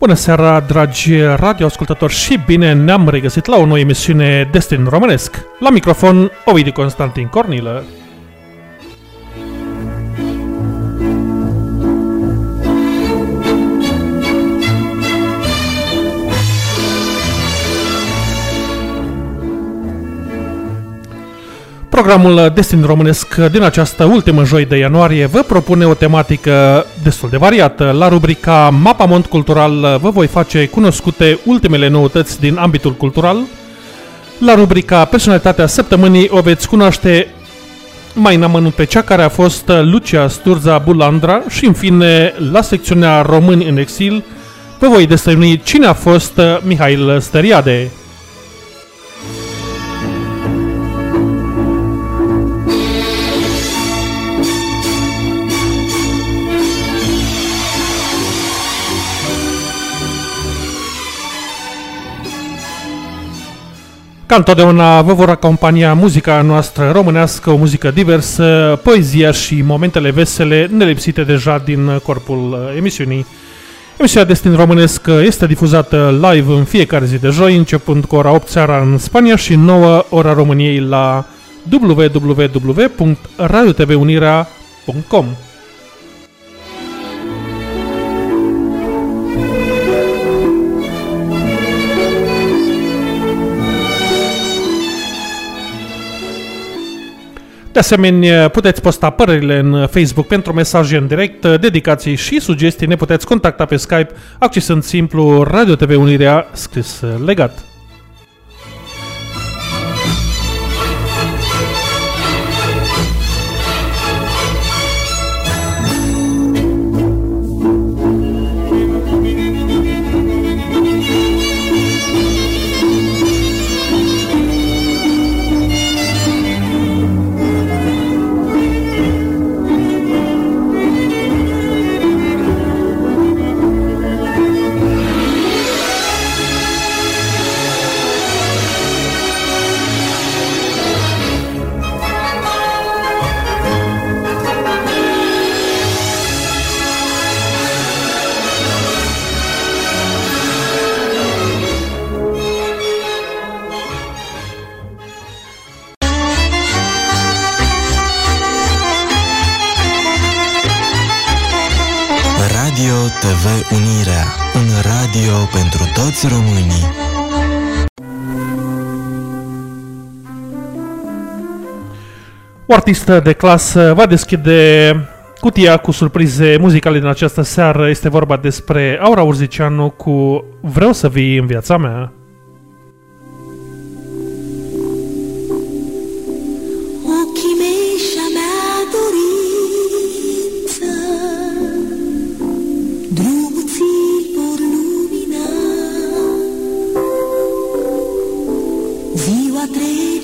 Bună seara, dragi radioascultători și bine ne-am regăsit la o nouă emisiune Destin Românesc. La microfon, Ovidiu Constantin Cornilă. Programul Destin Românesc din această ultimă joi de ianuarie vă propune o tematică destul de variată. La rubrica Mapamont Cultural vă voi face cunoscute ultimele noutăți din ambitul cultural. La rubrica Personalitatea Săptămânii o veți cunoaște mai în amănunt pe cea care a fost Lucia Sturza Bulandra și în fine la secțiunea Români în exil vă voi destăinui cine a fost Mihail Steriade. Ca întotdeauna vă vor acompania muzica noastră românească, o muzică diversă, poezia și momentele vesele nelipsite deja din corpul uh, emisiunii. Emisiunea Destin Românesc este difuzată live în fiecare zi de joi, începând cu ora 8 seara în Spania și 9 ora României la www.radiotvunirea.com. De asemenea, puteți posta părerile în Facebook pentru mesaje în direct, dedicații și sugestii. Ne puteți contacta pe Skype accesând simplu Radio TV Unirea scris legat. Pentru toți românii. O artistă de clasă va deschide cutia cu surprize muzicale din această seară. Este vorba despre Aura Urzicianu cu Vreau să vii în viața mea. Ochii mei și-a mea dorință,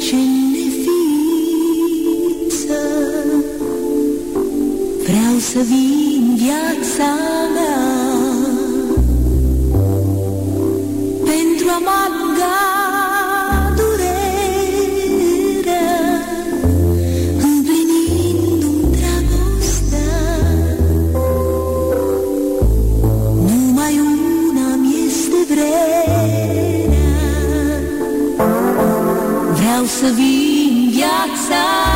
trece în neființă, vreau să vii în viața mea. Pentru a mă să vii în viața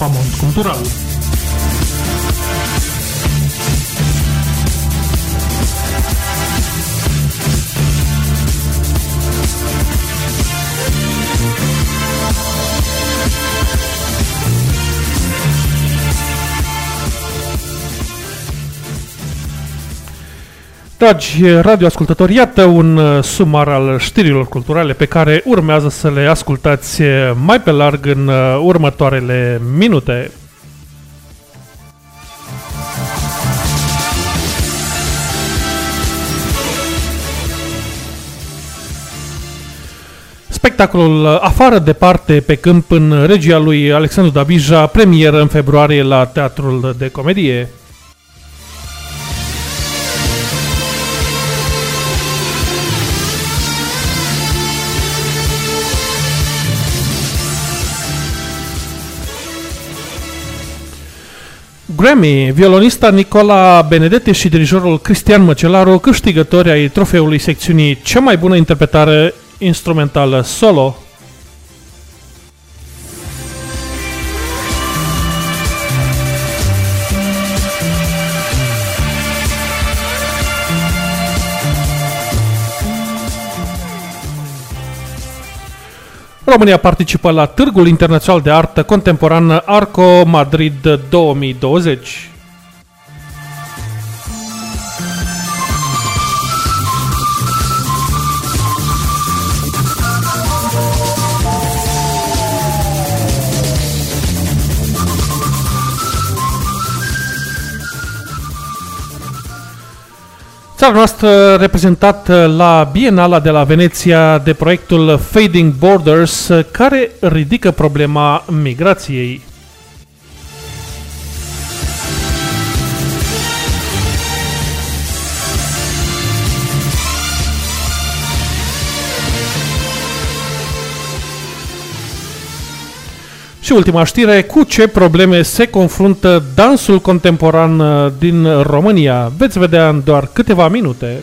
Mapamont Cultural Dragi radioascultători, iată un uh, sumar al știrilor culturale pe care urmează să le ascultați uh, mai pe larg în uh, următoarele minute. Spectacolul Afară departe pe câmp în regia lui Alexandru Davija, premieră în februarie la Teatrul de Comedie. Grammy, violonista Nicola Benedetti și dirijorul Cristian Măcelaru, câștigători ai trofeului secțiunii Cea mai bună interpretare instrumentală solo. România participă la Târgul Internațional de Artă Contemporană Arco Madrid 2020. Țara noastră reprezentată la Bienala de la Veneția de proiectul Fading Borders, care ridică problema migrației. Și ultima știre, cu ce probleme se confruntă dansul contemporan uh, din România? Veți vedea în doar câteva minute.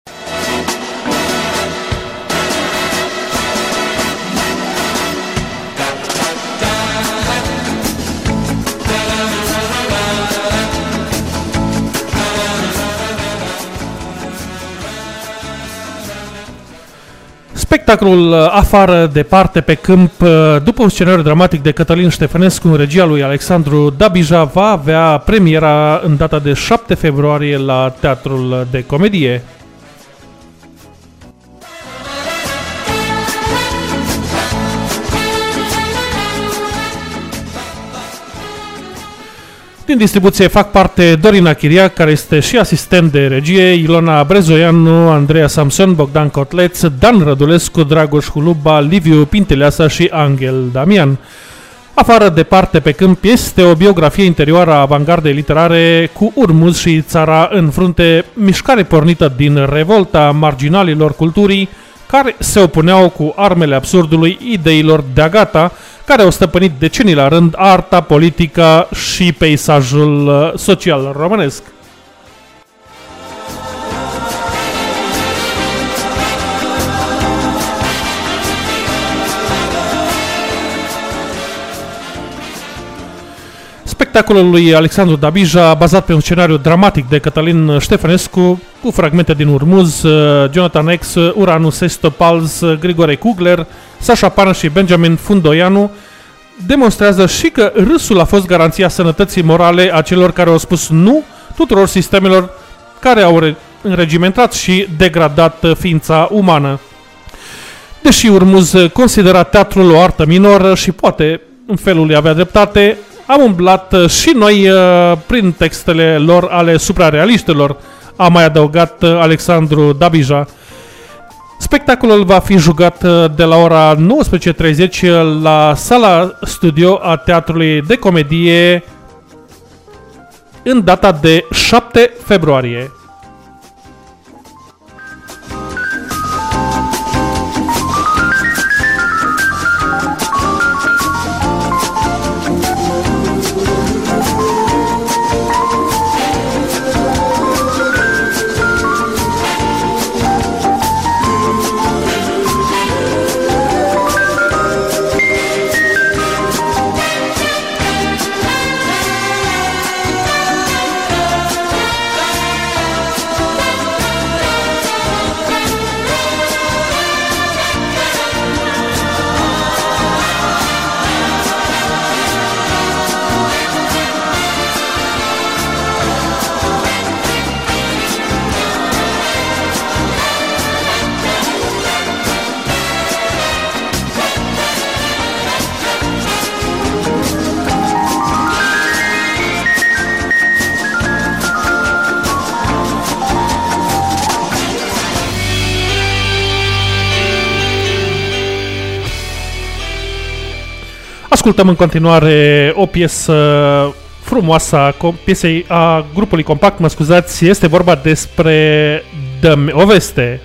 Spectacolul uh, Afară, departe, pe câmp, uh, după un scenariu dramatic de Cătălin Ștefănescu în regia lui Alexandru Dabija, va avea premiera în data de 7 februarie la Teatrul de Comedie. Din distribuție fac parte Dorina Chiria, care este și asistent de regie, Ilona Brezoianu, Andreea Samson, Bogdan Cotleț, Dan Rădulescu, Dragoș Huluba, Liviu Pinteleasa și Angel Damian. Afară departe pe câmp este o biografie interioară a avangardei literare cu Urmuz și țara în frunte, mișcare pornită din revolta marginalilor culturii, care se opuneau cu armele absurdului ideilor de gata, care au stăpânit decenii la rând arta, politica și peisajul uh, social românesc. Spectacolul lui Alexandru Dabija, bazat pe un scenariu dramatic de Cătălin Ștefănescu, cu fragmente din Urmuz, uh, Jonathan X, Uranus Estopals, Grigore Kugler, Sasha Pan și Benjamin Fundoianu, demonstrează și că râsul a fost garanția sănătății morale a celor care au spus nu tuturor sistemelor care au înregimentat și degradat ființa umană. Deși Urmuz considera teatrul o artă minoră și poate în felul lui avea dreptate, am umblat și noi uh, prin textele lor ale suprarealiștilor, a mai adăugat uh, Alexandru Dabija. Spectacolul va fi jucat uh, de la ora 19.30 la sala studio a Teatrului de Comedie în data de 7 februarie. Ascultăm în continuare o piesă frumoasă a com- piesei a grupului compact, mă scuzați, este vorba despre Dă-mi o veste.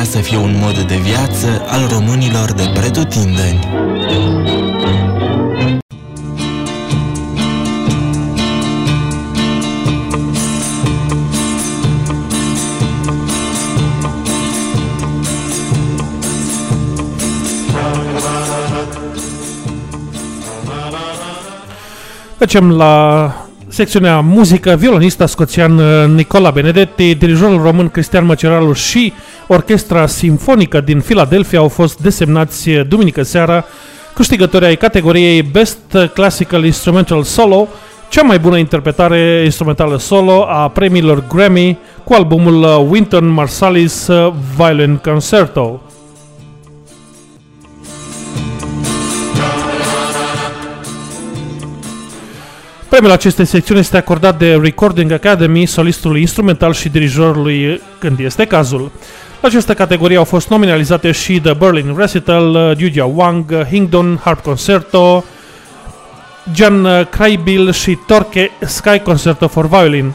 TV Unirea să fie un mod de viață al românilor de pretutindeni. Trecem la secțiunea muzică, violonista scoțian uh, Nicola Benedetti, dirijorul român Cristian Măceralu și Orchestra Simfonică din Philadelphia au fost desemnați uh, duminică seara câștigători ai categoriei Best Classical Instrumental Solo, cea mai bună interpretare instrumentală solo a premiilor Grammy cu albumul uh, Winton Marsalis Violin Concerto. Premiul acestei secțiuni este acordat de Recording Academy, solistului instrumental și dirijorului când este cazul. La această categorie au fost nominalizate și The Berlin Recital, Jujia Wang, Hingdon Harp Concerto, Jan Kraibil și Torque Sky Concerto for Violin.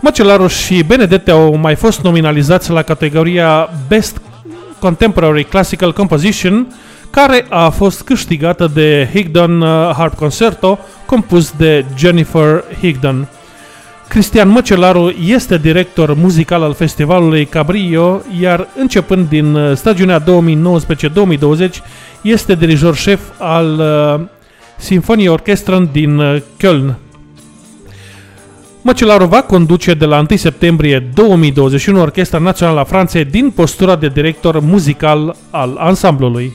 Măcelaruș și Benedette au mai fost nominalizați la categoria Best Contemporary Classical Composition, care a fost câștigată de Higdon uh, Harp Concerto, compus de Jennifer Higdon. Cristian Măcelaru este director muzical al festivalului Cabrillo, iar începând din uh, stagiunea 2019-2020 este dirijor șef al uh, Sinfonie Orchestra din Köln. Măcelaru va conduce de la 1 septembrie 2021 Orchestra Națională a Franței din postura de director muzical al ansamblului.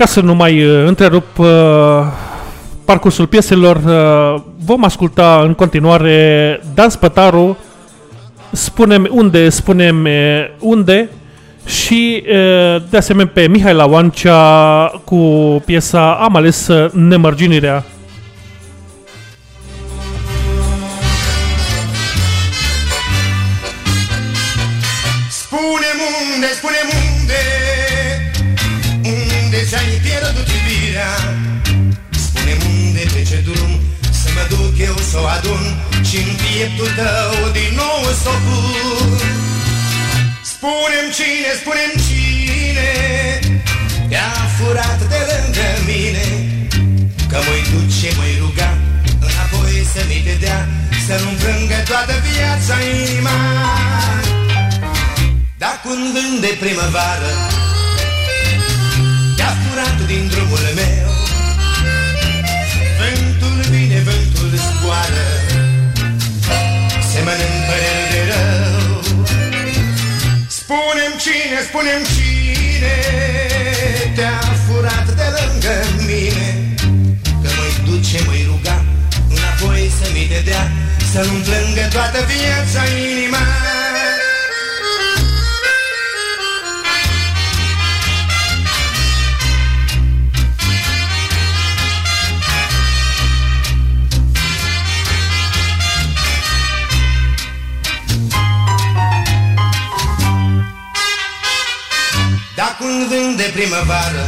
Ca să nu mai uh, întrerup uh, parcursul pieselor, uh, vom asculta în continuare Dan Spătaru, spunem unde, spunem unde și de asemenea pe Mihai Lawancea cu piesa Am ales nemărginirea. Pieptul tău din nou s-o Spunem cine, spunem cine Te-a furat de lângă mine Că mă-i duce, mă-i ruga Înapoi să mi te dea Să nu-mi plângă toată viața inima. Dar când vând de primăvară Te-a furat din drumul meu Spunem cine, spunem cine Te-a furat de lângă mine. Că mă-i duce, mă-i ruga Înapoi să mi te dea Să nu-mi plângă toată viața inima un vânt de primăvară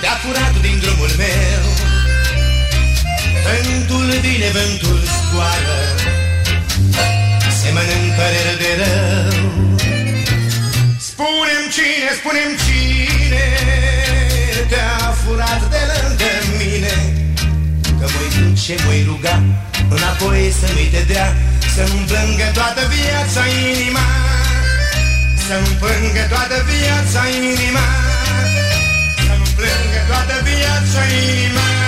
Te-a furat din drumul meu Vântul vine, vântul zboară Se mănânc păreri de rău. Spunem cine, spunem cine Te-a furat de lângă mine Că mă-i duce, mă-i ruga Înapoi să mi te dea Să nu-mi plângă toată viața inima să-mi plângă toată viața inima. Să-mi plângă toată viața inima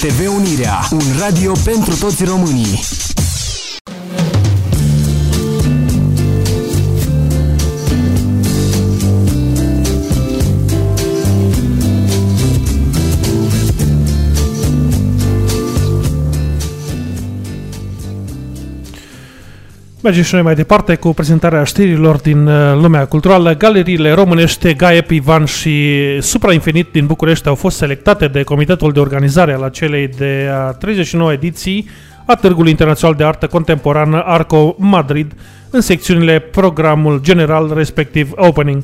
TV Unirea, un radio pentru toți românii. Mergem și noi mai departe cu prezentarea știrilor din uh, lumea culturală. Galeriile românești Gaep Ivan și Suprainfinit din București au fost selectate de Comitetul de Organizare al acelei de a 39 ediții a Târgului Internațional de Artă Contemporană Arco Madrid în secțiunile Programul General, respectiv Opening.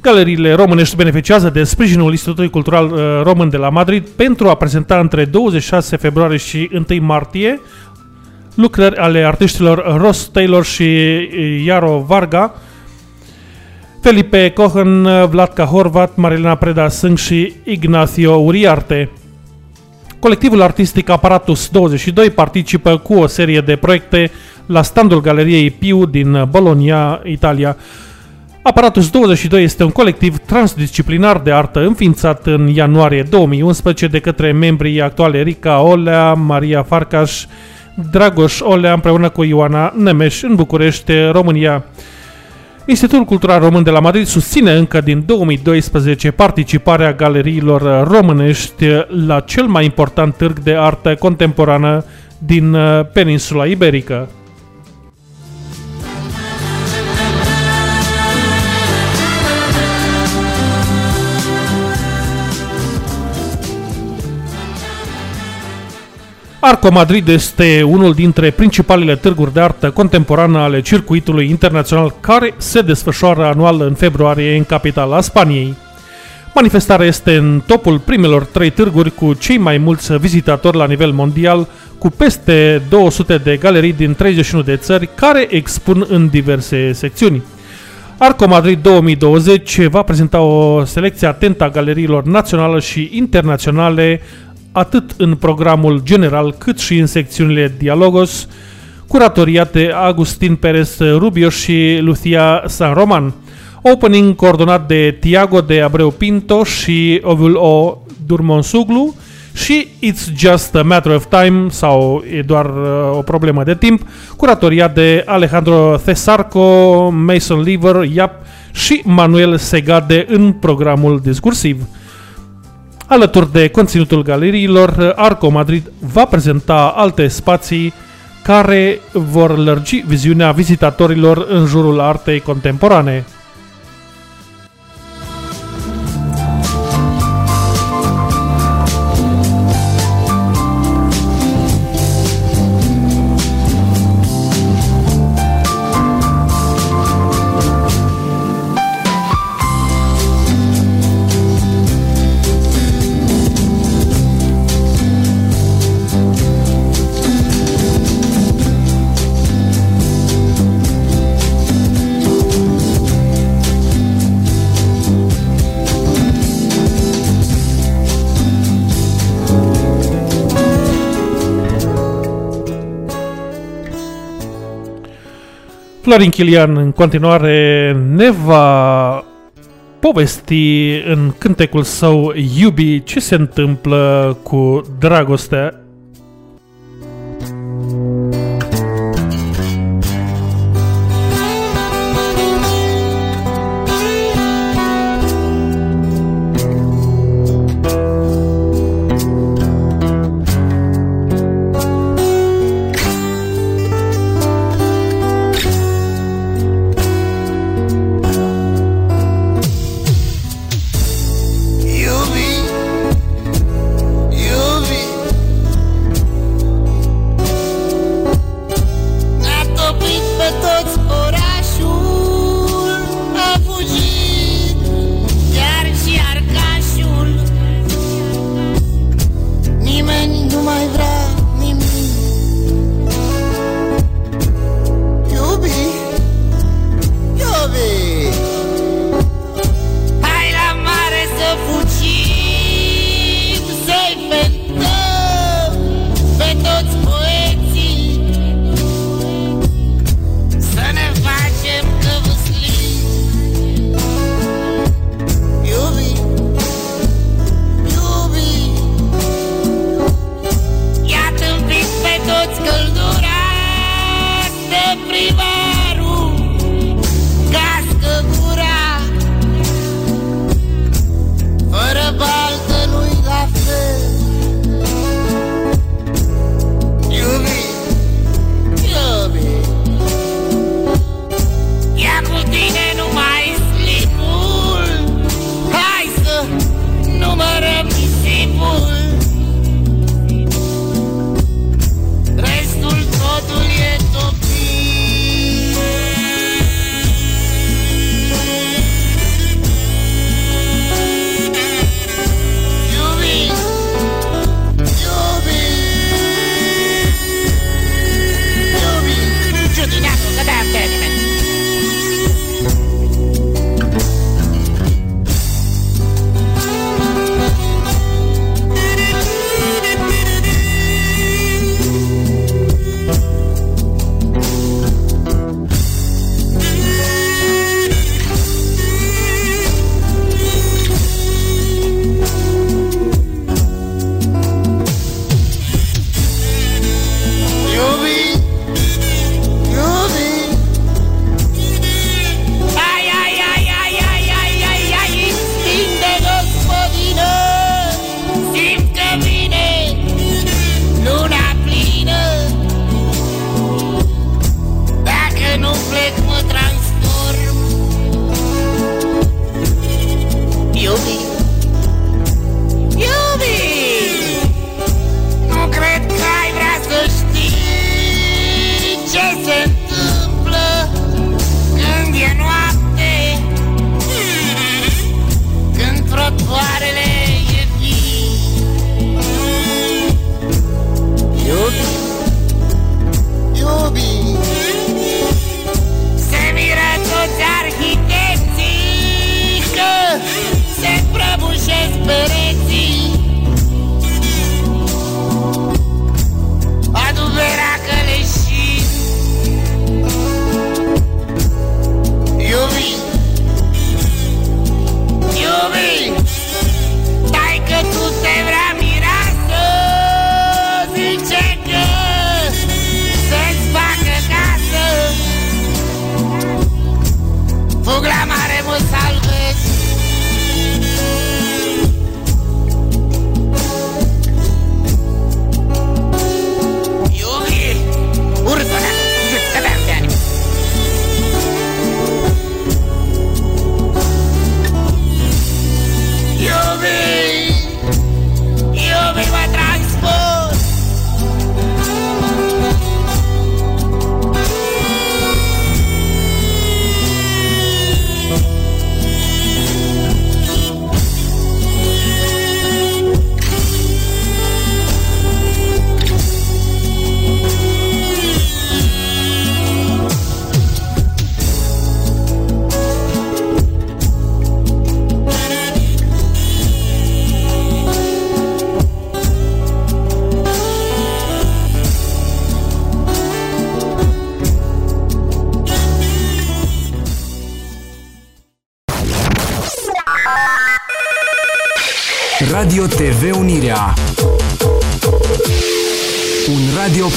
Galeriile românești beneficiază de sprijinul Institutului Cultural uh, Român de la Madrid pentru a prezenta între 26 februarie și 1 martie lucrări ale artiștilor Ross Taylor și Iaro Varga, Felipe Cohen, Vladka Horvat, Marilena Preda Sâng și Ignacio Uriarte. Colectivul artistic Aparatus 22 participă cu o serie de proiecte la standul Galeriei Piu din Bologna, Italia. Aparatus 22 este un colectiv transdisciplinar de artă înființat în ianuarie 2011 de către membrii actuale Rica Olea, Maria Farcaș, Dragoș Olea împreună cu Ioana Nemeș în București, România. Institutul Cultural Român de la Madrid susține încă din 2012 participarea galeriilor românești la cel mai important târg de artă contemporană din uh, peninsula iberică. Arco Madrid este unul dintre principalele târguri de artă contemporană ale circuitului internațional care se desfășoară anual în februarie în capitala Spaniei. Manifestarea este în topul primelor trei târguri cu cei mai mulți vizitatori la nivel mondial, cu peste 200 de galerii din 31 de țări care expun în diverse secțiuni. Arco Madrid 2020 va prezenta o selecție atentă a galeriilor naționale și internaționale atât în programul general cât și în secțiunile Dialogos, curatoriate Agustin Perez Rubio și Lucia San Roman. Opening coordonat de Tiago de Abreu Pinto și Ovul O Durmonsuglu și It's Just a Matter of Time sau e doar uh, o problemă de timp, curatoriat de Alejandro Cesarco, Mason Lever, Yap și Manuel Segade în programul discursiv. Alături de conținutul galeriilor, Arco Madrid va prezenta alte spații care vor lărgi viziunea vizitatorilor în jurul artei contemporane. Florin Chilian în continuare ne va povesti în cântecul său Iubi ce se întâmplă cu dragostea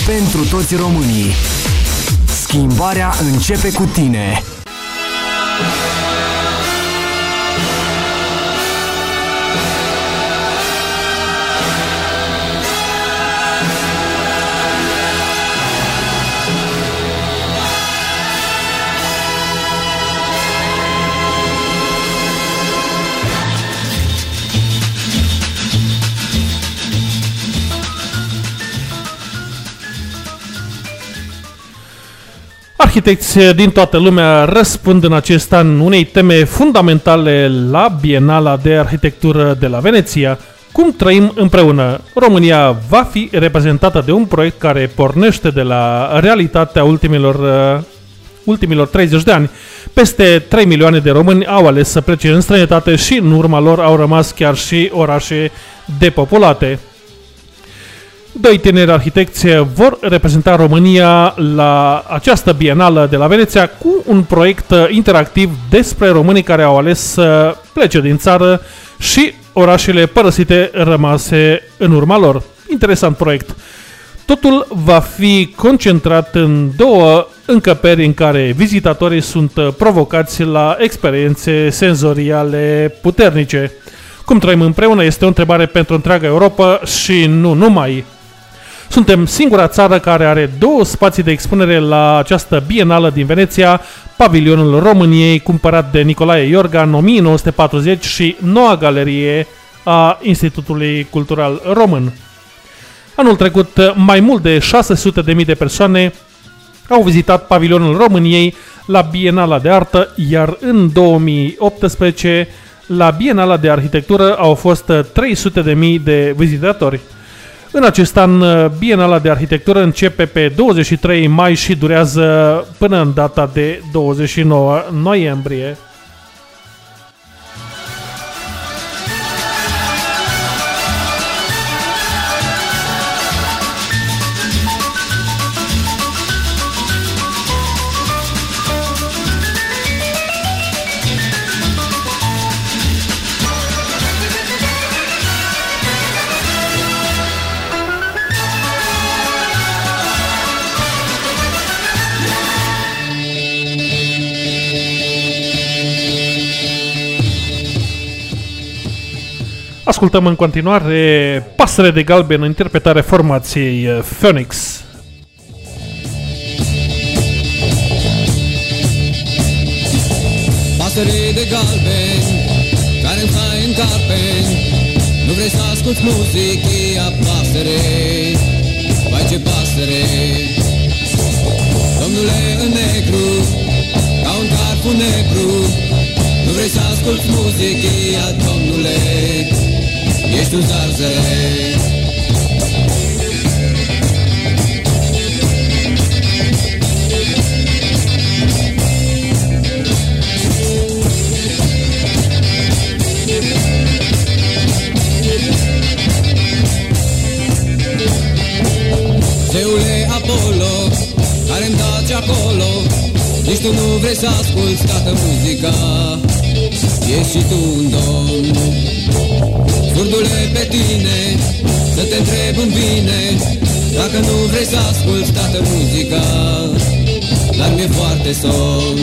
pentru toți românii. Schimbarea începe cu tine. Arhitecți din toată lumea răspund în acest an unei teme fundamentale la Bienala de Arhitectură de la Veneția. Cum trăim împreună? România va fi reprezentată de un proiect care pornește de la realitatea ultimilor, uh, ultimilor 30 de ani. Peste 3 milioane de români au ales să plece în străinătate și în urma lor au rămas chiar și orașe depopulate. Doi tineri arhitecți vor reprezenta România la această bienală de la Veneția cu un proiect interactiv despre românii care au ales să plece din țară și orașele părăsite rămase în urma lor. Interesant proiect. Totul va fi concentrat în două încăperi în care vizitatorii sunt provocați la experiențe senzoriale puternice. Cum trăim împreună este o întrebare pentru întreaga Europa și nu numai. Suntem singura țară care are două spații de expunere la această bienală din Veneția, pavilionul României, cumpărat de Nicolae Iorga în 1940 și noua galerie a Institutului Cultural Român. Anul trecut, mai mult de 600.000 de persoane au vizitat pavilionul României la Bienala de Artă, iar în 2018 la Bienala de Arhitectură au fost 300.000 de vizitatori. În acest an, Bienala de Arhitectură începe pe 23 mai și durează până în data de 29 noiembrie. Ascultăm în continuare Pasăre de Galben, interpretare formației uh, Phoenix. Pasăre de galben, care îmi stai în carpeni Nu vrei să asculti muzichia pasăre. Vai ce pasăre! Domnule în negru, ca un carpul negru Nu vrei să asculti muzichia, domnule ești un zarzăre Zeule Apollo, care-mi dați acolo Nici tu nu vrei să asculti toată muzica. Ești și tu un domn Vârdule pe tine Să te întreb în bine Dacă nu vrei să asculti toată muzica. Dar mi-e foarte somn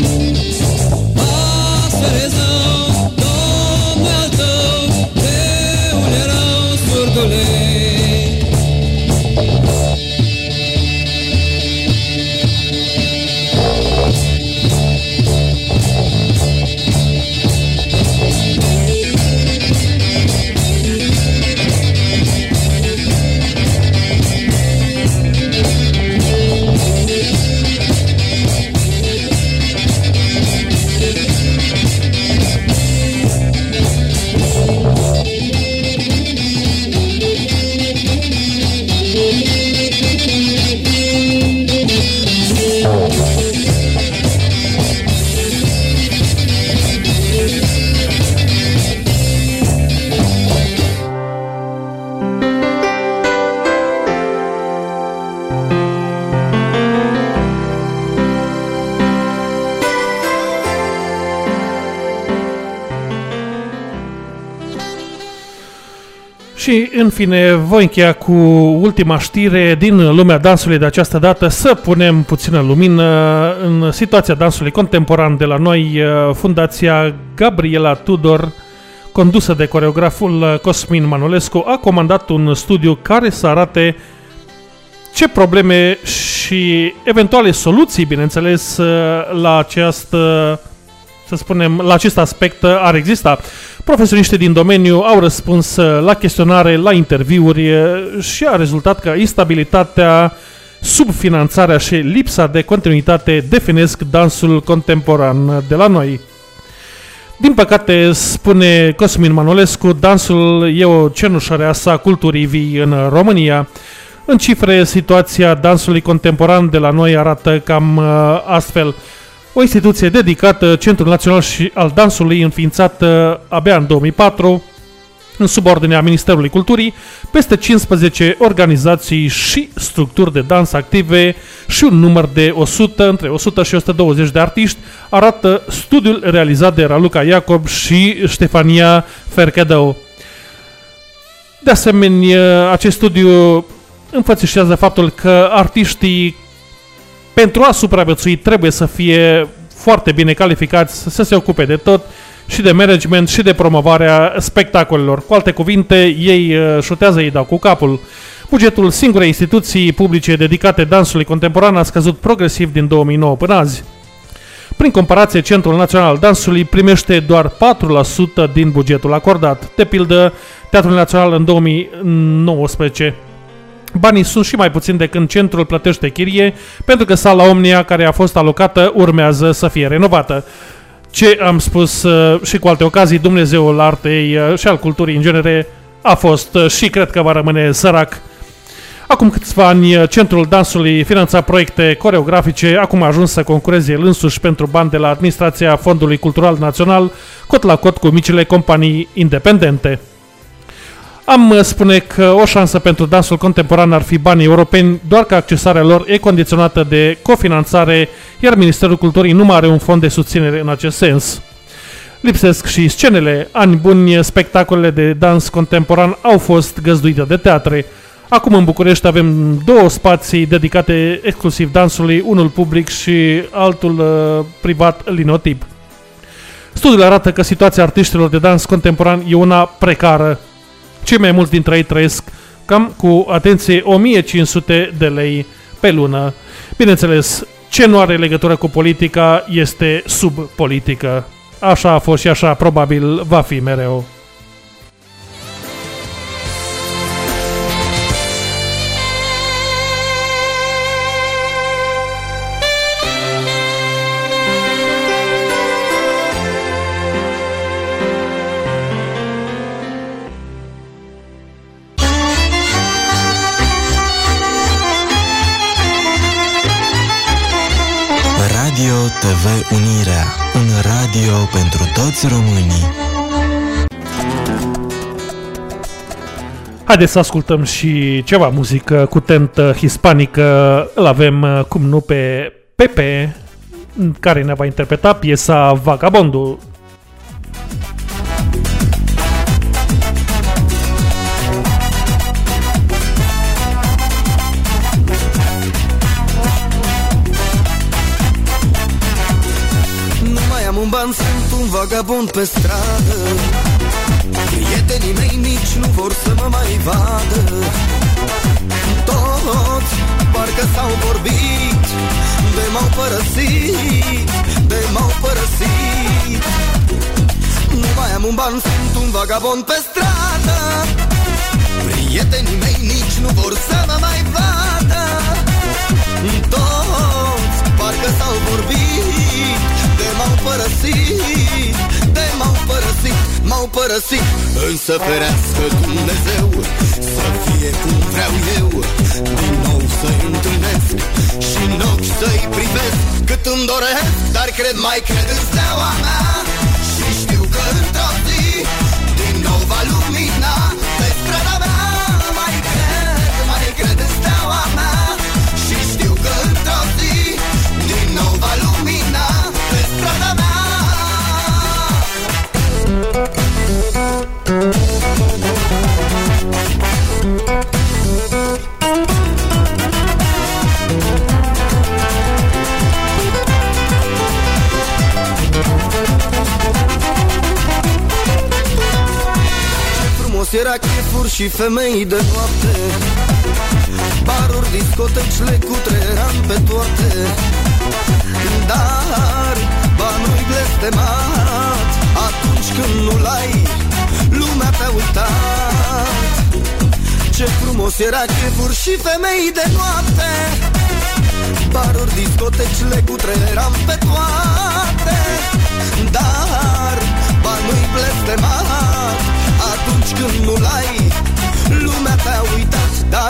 Și, în fine, voi încheia cu ultima știre din lumea dansului de această dată, să punem puțină lumină în situația dansului contemporan de la noi, Fundația Gabriela Tudor, condusă de coreograful Cosmin Manolescu, a comandat un studiu care să arate ce probleme și eventuale soluții, bineînțeles, la această să spunem, la acest aspect ar exista. Profesioniștii din domeniu au răspuns la chestionare, la interviuri și a rezultat că instabilitatea, subfinanțarea și lipsa de continuitate definesc dansul contemporan de la noi. Din păcate, spune Cosmin Manolescu, dansul e o cenușăreasă a culturii vii în România. În cifre, situația dansului contemporan de la noi arată cam uh, astfel. O instituție dedicată Centrul Național și al Dansului, înființat abia în 2004, în subordinea Ministerului Culturii, peste 15 organizații și structuri de dans active și un număr de 100, între 100 și 120 de artiști, arată studiul realizat de Raluca Iacob și Ștefania Ferchedău. De asemenea, acest studiu înfățișează faptul că artiștii pentru a supraviețui trebuie să fie foarte bine calificați, să se ocupe de tot, și de management și de promovarea spectacolelor. Cu alte cuvinte, ei uh, șutează, ei dau cu capul. Bugetul singurei instituții publice dedicate dansului contemporan a scăzut progresiv din 2009 până azi. Prin comparație, Centrul Național al Dansului primește doar 4% din bugetul acordat. De pildă, Teatrul Național în 2019 Banii sunt și mai puțini de când centrul plătește chirie, pentru că sala Omnia, care a fost alocată, urmează să fie renovată. Ce am spus uh, și cu alte ocazii, Dumnezeul artei uh, și al culturii în genere a fost uh, și cred că va rămâne sărac. Acum câțiva ani, Centrul Dansului finanța proiecte coreografice, acum a ajuns să concureze el însuși pentru bani de la Administrația Fondului Cultural Național, cot la cot cu micile companii independente. Am uh, spune că o șansă pentru dansul contemporan ar fi banii europeni, doar că accesarea lor e condiționată de cofinanțare, iar Ministerul Culturii nu mai are un fond de susținere în acest sens. Lipsesc și scenele. Ani buni, spectacolele de dans contemporan au fost găzduite de teatre. Acum în București avem două spații dedicate exclusiv dansului, unul public și altul uh, privat linotip. Studiul arată că situația artiștilor de dans contemporan e una precară. Cei mai mulți dintre ei trăiesc cam cu, atenție, 1500 de lei pe lună. Bineînțeles, ce nu are legătură cu politica este sub politică. Așa a fost și așa probabil va fi mereu. TV Unirea, un radio pentru toți românii. Haideți să ascultăm și ceva muzică cu tentă hispanică. Îl avem, cum nu, pe Pepe, care ne va interpreta piesa Vagabondul. Vagabond pe stradă. Prietenii mei nici nu vor să mă mai vadă. Toți parcă s-au vorbit. De m-au părăsit De m-au părăsit. Nu mai am un ban, sunt un vagabond pe stradă. Prietenii mei nici nu vor să mă mai vadă. Toți parcă s-au vorbit. De m-au părăsit De m-au părăsit, m-au părăsit. Însă ferească Dumnezeu Să fie cum vreau eu. Din nou să-i întâlnesc Și în ochi să-i privesc. Cât îmi doresc, dar cred, mai cred în steaua mea. Și știu că într-o era chefuri și femei de noapte. Baruri, discoteci, le cutreram pe toate. Dar banul blestemat Atunci când nu-l ai, lumea te-a uitat. Ce frumos era chefuri și femei de noapte. Baruri, discoteci, le cutreram pe toate. Dar banul blestemat Atunci când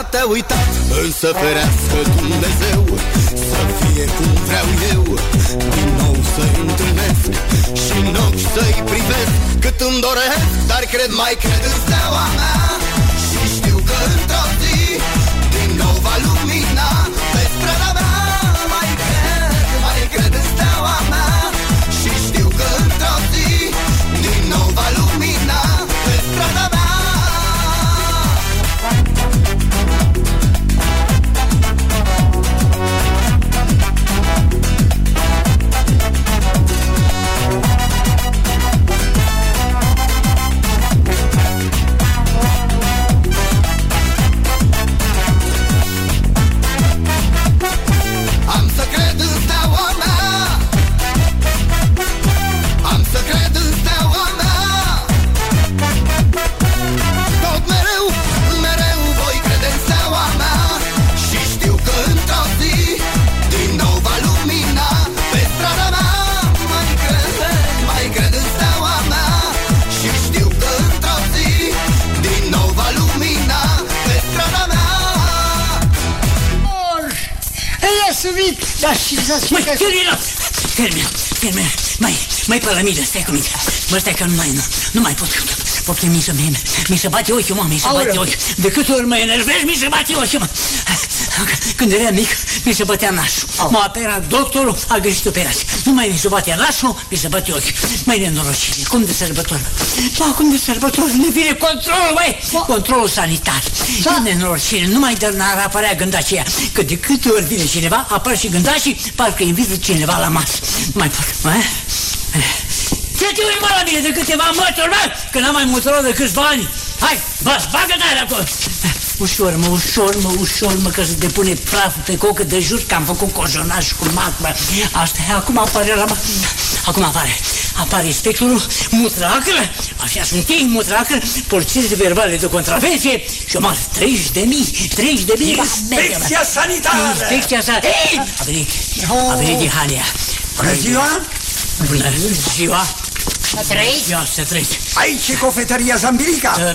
uitat Da, te-a uitat, însă ferească Dumnezeu Să fie cum vreau eu. Din nou să-i întâlnesc Și în ochi să-i privesc. Cât îmi doresc, dar cred, mai cred în steaua mea. Și știu că într-o zi Din nou va lumina Pe Da, și să Măi, termină! Termină, termină. Mai, mai pe la mine, stai cu mine. Mă, stai că nu mai, nu, nu mai pot. Pot mi se, mi, mi se bate ochiul, mă, mi se bate Aoleu. ochiul. De câte ori mă enervez, mi se bate ochiul, mă. Când eram mic, mi se bătea nașul. M-a operat doctorul, a găsit operație. Nu mai mi se bate nașul, mi se bate ochiul. Mai nenorocire, cum de sărbători. Da, cum de sărbători, ne vine controlul, băi, controlul sanitar. Da. E nenorocire, numai de n-ar apărea gânda aceea. Că de câte ori vine cineva, apar și gândașii, parcă invită cineva la masă. Nu mai pot, mă, Ce te uiți, mă, la mine de câteva mături, mă, că n-am mai mutat de câțiva ani. Hai, bă, bagă tare acolo. Ușor, mă, ușor, mă, ușor, mă, că se depune praful pe cocă de jur, că am făcut cojonaș cu mac, mă. Asta e, acum apare la mă. Acum apare. Apare inspectorul, mutracră, așa sunt ei, mutracră, polițiile verbale de contravenție și o mare, 30 de mii, 30 de mii. Inspecția sanitară! Inspecția sanitară. A venit, a venit Dihania. Bună ziua! Bună ziua. Să trăiți! Ziua, să trăiți. Aici e cofetăria Zambilica! Da,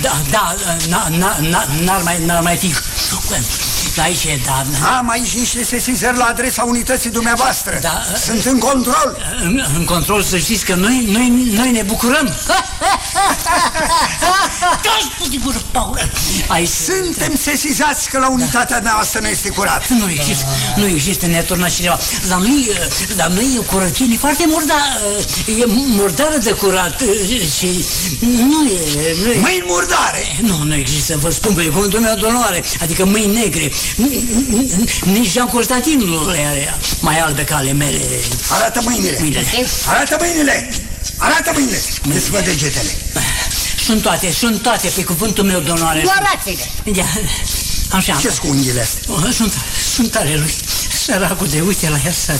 da, da, da, na- na- na- n-ar mai, n-ar mai fi. Aici e, da, Am aici niște sesizări la adresa unității dumneavoastră. Da. Sunt în control. în, în control să știți că noi, noi, noi ne bucurăm. Toți cu gură, Paul. Aici Suntem sesizați că la unitatea noastră nu este curat. Nu există, nu există neturnat cineva. Dar nu dar nu e curățenie foarte murdar, e murdară de curat și nu e, nu e. Mâini murdare! Nu, nu există, vă spun pe cuvântul meu de onoare, adică mâini negre. Nici Jean Constantin nu le are mai albe ca ale mele. Arată mâinile! Mâinile. Arată mâinile! Arată mâinile! Îți văd degetele. Sunt toate, sunt toate pe cuvântul meu de onoare. Luarați-le! Ia, așa. ce cu unghiile astea? Oh, Sunt, sunt ale lui. Săracul de, uite la el, să,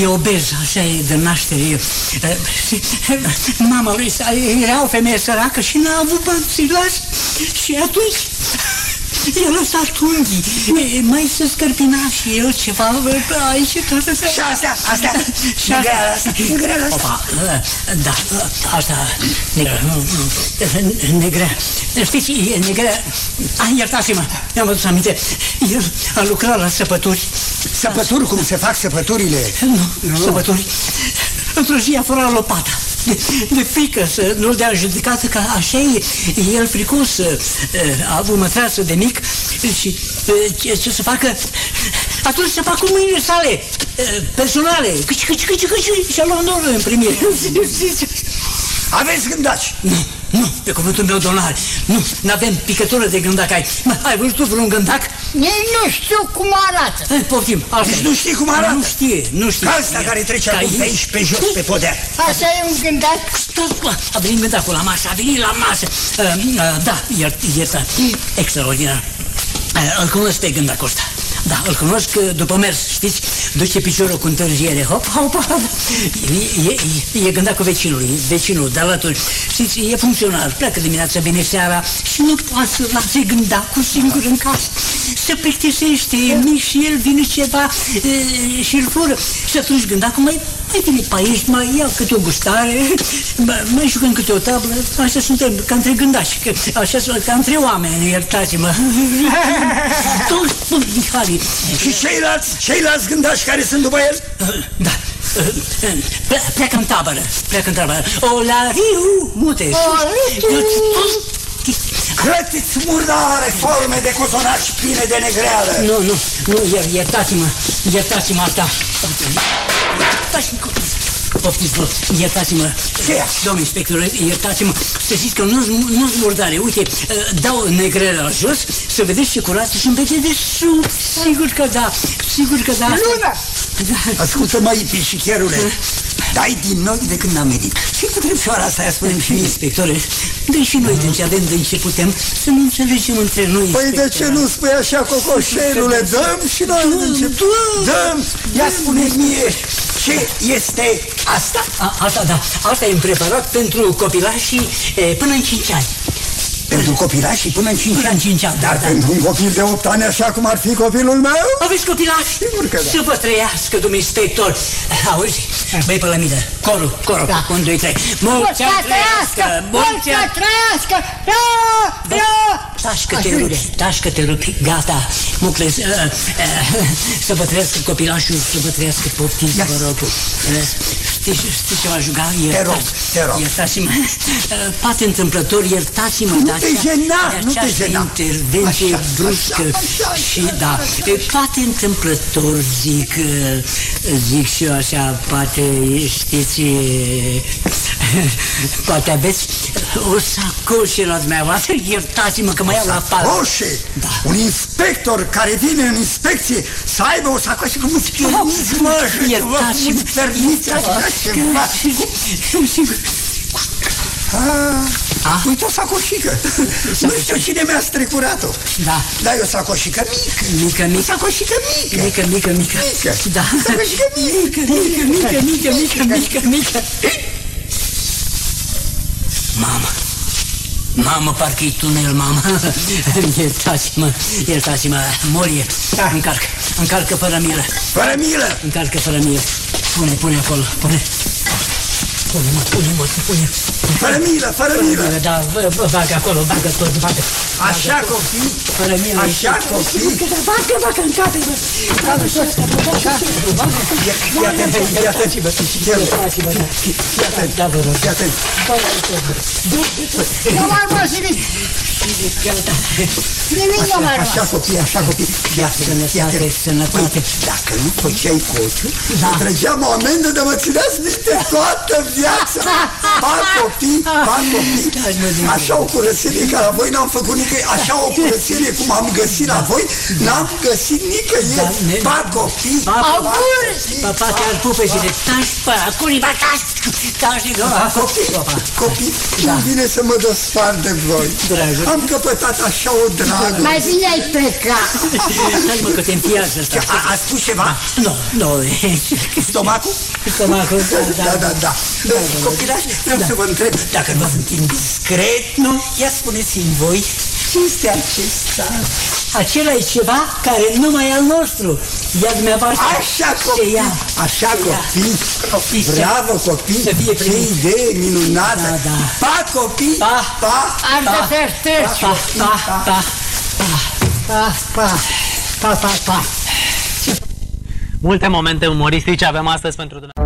e obez, așa e de naștere. E, e, și, mama lui sa- era o femeie săracă și n-a avut bani să Și atunci i-a lăsat unghii. E, mai să scărpina și el ceva bă, aici toată să... Și astea, astea, Și astea, negreala asta, negreala asta. Opa, da, asta, negră, negră, știți, e negră, ah, iertați-mă, mi-am adus aminte, el a lucrat la săpături. Săpături, cum se fac săpăturile? Nu, săpături. Într-o zi a furat lopata. De, de frică să nu-l dea în judecată, că așa e, e el fricos, eh, a avut mătreață de mic și eh, ce, ce să facă? Atunci să facă cu mâinile sale eh, personale, câci, câci, câci, câci, și a luat norul în primire. Aveți gândaci? Nu, nu, pe cuvântul meu, domnule, nu, n-avem picătură de gândac ai. Mă, ai văzut tu vreun gândac? Ei nu știu cum arată. Hai, poftim, altfel. Deci nu știi cum arată? Nu știe, nu știe. Ca ăsta care trece acum pe aici, pe jos, pe podea. Asta e un gândac? Stop, bă, a venit gândacul la masă, a venit la masă. Uh, uh, da, iert, iertă, extraordinar. Uh, îl cunosc pe gândacul ăsta. Da, îl cunosc uh, după mers, știți? Duce piciorul cu întârziere, hop, hop, hop. E, e, e, e gândacul vecinului, vecinul de alături. Știți, e funcționar, pleacă dimineața, vine seara și nu poate să lase gândacul singur în casă. Se plictisește, e mic și el vine ceva e, și îl fură. Și atunci gândacul mai, mai vine pe aici, mai ia câte o gustare, mai, mai jucăm câte o tablă. Așa suntem, ca între gândaci, că, așa sunt, ca între oameni, iertați-mă. Toți, Mihali, Și ceilalți, ceilalți gândași care sunt după el? da. Ple- Pleacă în tabără, pleacă în tabără. O la riu, mute. Crătiți murdare, forme de cozonaș pline de negreală. Nu, nu, nu, ier- iertați-mă, iertați-mă asta. Iertați-mă, Poftiți, vă, iertați-mă, domnul inspector, iertați-mă, să știți că nu-s nu murdare. Uite, uh, dau negrele la jos, să vedeți ce curată sunt pe de sub. Sigur că da, sigur că da. Luna! Ascultă-mă, pișicherule, dai din noi de când am venit. Și cu trepșoara asta, ia spunem și mie. Inspectore, deși noi de ce avem de ce putem să nu înțelegem între noi. Păi de ce nu spui așa, cocoșelule? Dăm și noi de început. Dăm! Ia spune mie, ce este asta? A, asta, da, asta e un preparat pentru copilașii e, până în 5 ani. Pentru copilașii până în 5 Până în 5 ani, Dar da, pentru un copil de 8 ani, așa cum ar fi copilul meu? Aveți copilași? Sigur că da. Să vă trăiască, domnul inspector. Auzi? Băi, pe la mine. Corul, corul. Da. 1, 2, 3. Mulți ani trăiască! Mulți ani! trăiască! Da, da! Tașcă te rupi, tașcă te rupi, gata, mucles, uh, uh, să vă trăiască copilașul, să vă trăiască poftiți, vă rog. Uh, știți, știți ce v-a jucat? Te rog, te rog. Iertați-mă, uh, poate întâmplător, iertați-mă, Nu dar te acea- jena, de nu te această jena. intervenție Așa, bruscă așa, așa, și așa, da, așa. e, poate întâmplător, zic, uh, zic și eu așa, poate știți, e, poate aveți o sacoșă la dumneavoastră, iertați-mă că mă iau la pal. Roșe! Da. Un inspector care vine în inspecție să aibă o sacoșă cum îți permiți, mă, Iertați-mă, cum îți permiți așa ceva? Sigur. Ah, uite o sacoșică. Nu știu cine mi-a strecurat-o. Da. Da, e o sacoșică mică. Mică, O mică. sacoșică mică. Mică, mică, mică. Mică. Da. Sacoșică mică. Mică, mică, mică, mică, mică, mică. Mamă. Mamă, parcă-i tunel, mamă. Iertați-mă, iertați-mă. Morie. Încarcă, încarcă fără milă. Fără milă. Încarcă fără milă. Pune, pune acolo, pune. Pune, mă, pune, mă, pune. Fără milă, fără milă. Da, bă, bă, bagă acolo, bagă tot, bagă. Așa copii, Fără milă. așa copii. Bagă, bagă, în cap, bă. Bagă tot, bagă, bagă. Fii atent, fii atent, pișicherul. Fii atent, Da, vă rog. fii atent. Nu mai rămas nimic! Nimic nu mai rămas! Așa copii, așa copii. Fii atent, fii Sănătate, atent. sănătate. Păi, Dacă nu făceai cociu, Da. îți trăgeam o amendă de mă țineați minte toată viața. Pa copii, pa copii. Dați, mă, din- Așa o curățenie ca la voi n-am făcut nicăieri. Așa o curățenie cum am găsit la voi, n-am găsit Da, nicăieri. ne- Pa copii, Pa, pa Augur! copii. Papa te-ar pupe și de tași pe acolo, ba tași, tași, Copii, Papa. copii, Da. nu vine să mă despar de voi. Dragă. Am căpătat așa o dragă. Mai bine ai plecat! Hai mă că te înfiază ăsta. A, a spus ceva? Nu, nu, Stomacul? stomacul, da, Da, da, da. Copilași, vreau să vă întreb, dacă vă sunt indiscret, nu? Ia spuneți-mi voi, ce este acesta? Acela e ceva care nu mai e al nostru. Ia dumneavoastră. Așa Ce copii, ia? așa Ce ia? copii, Copii, ce- bravo copii, Să fie ce primit. idee minunată. Da, da. Pa copii, Pa. pa, Ardă-te ștergi! Pa, pa, pa, pa. Pa, pa, pa, pa, pa! Multe momente umoristice avem astăzi pentru dumneavoastră.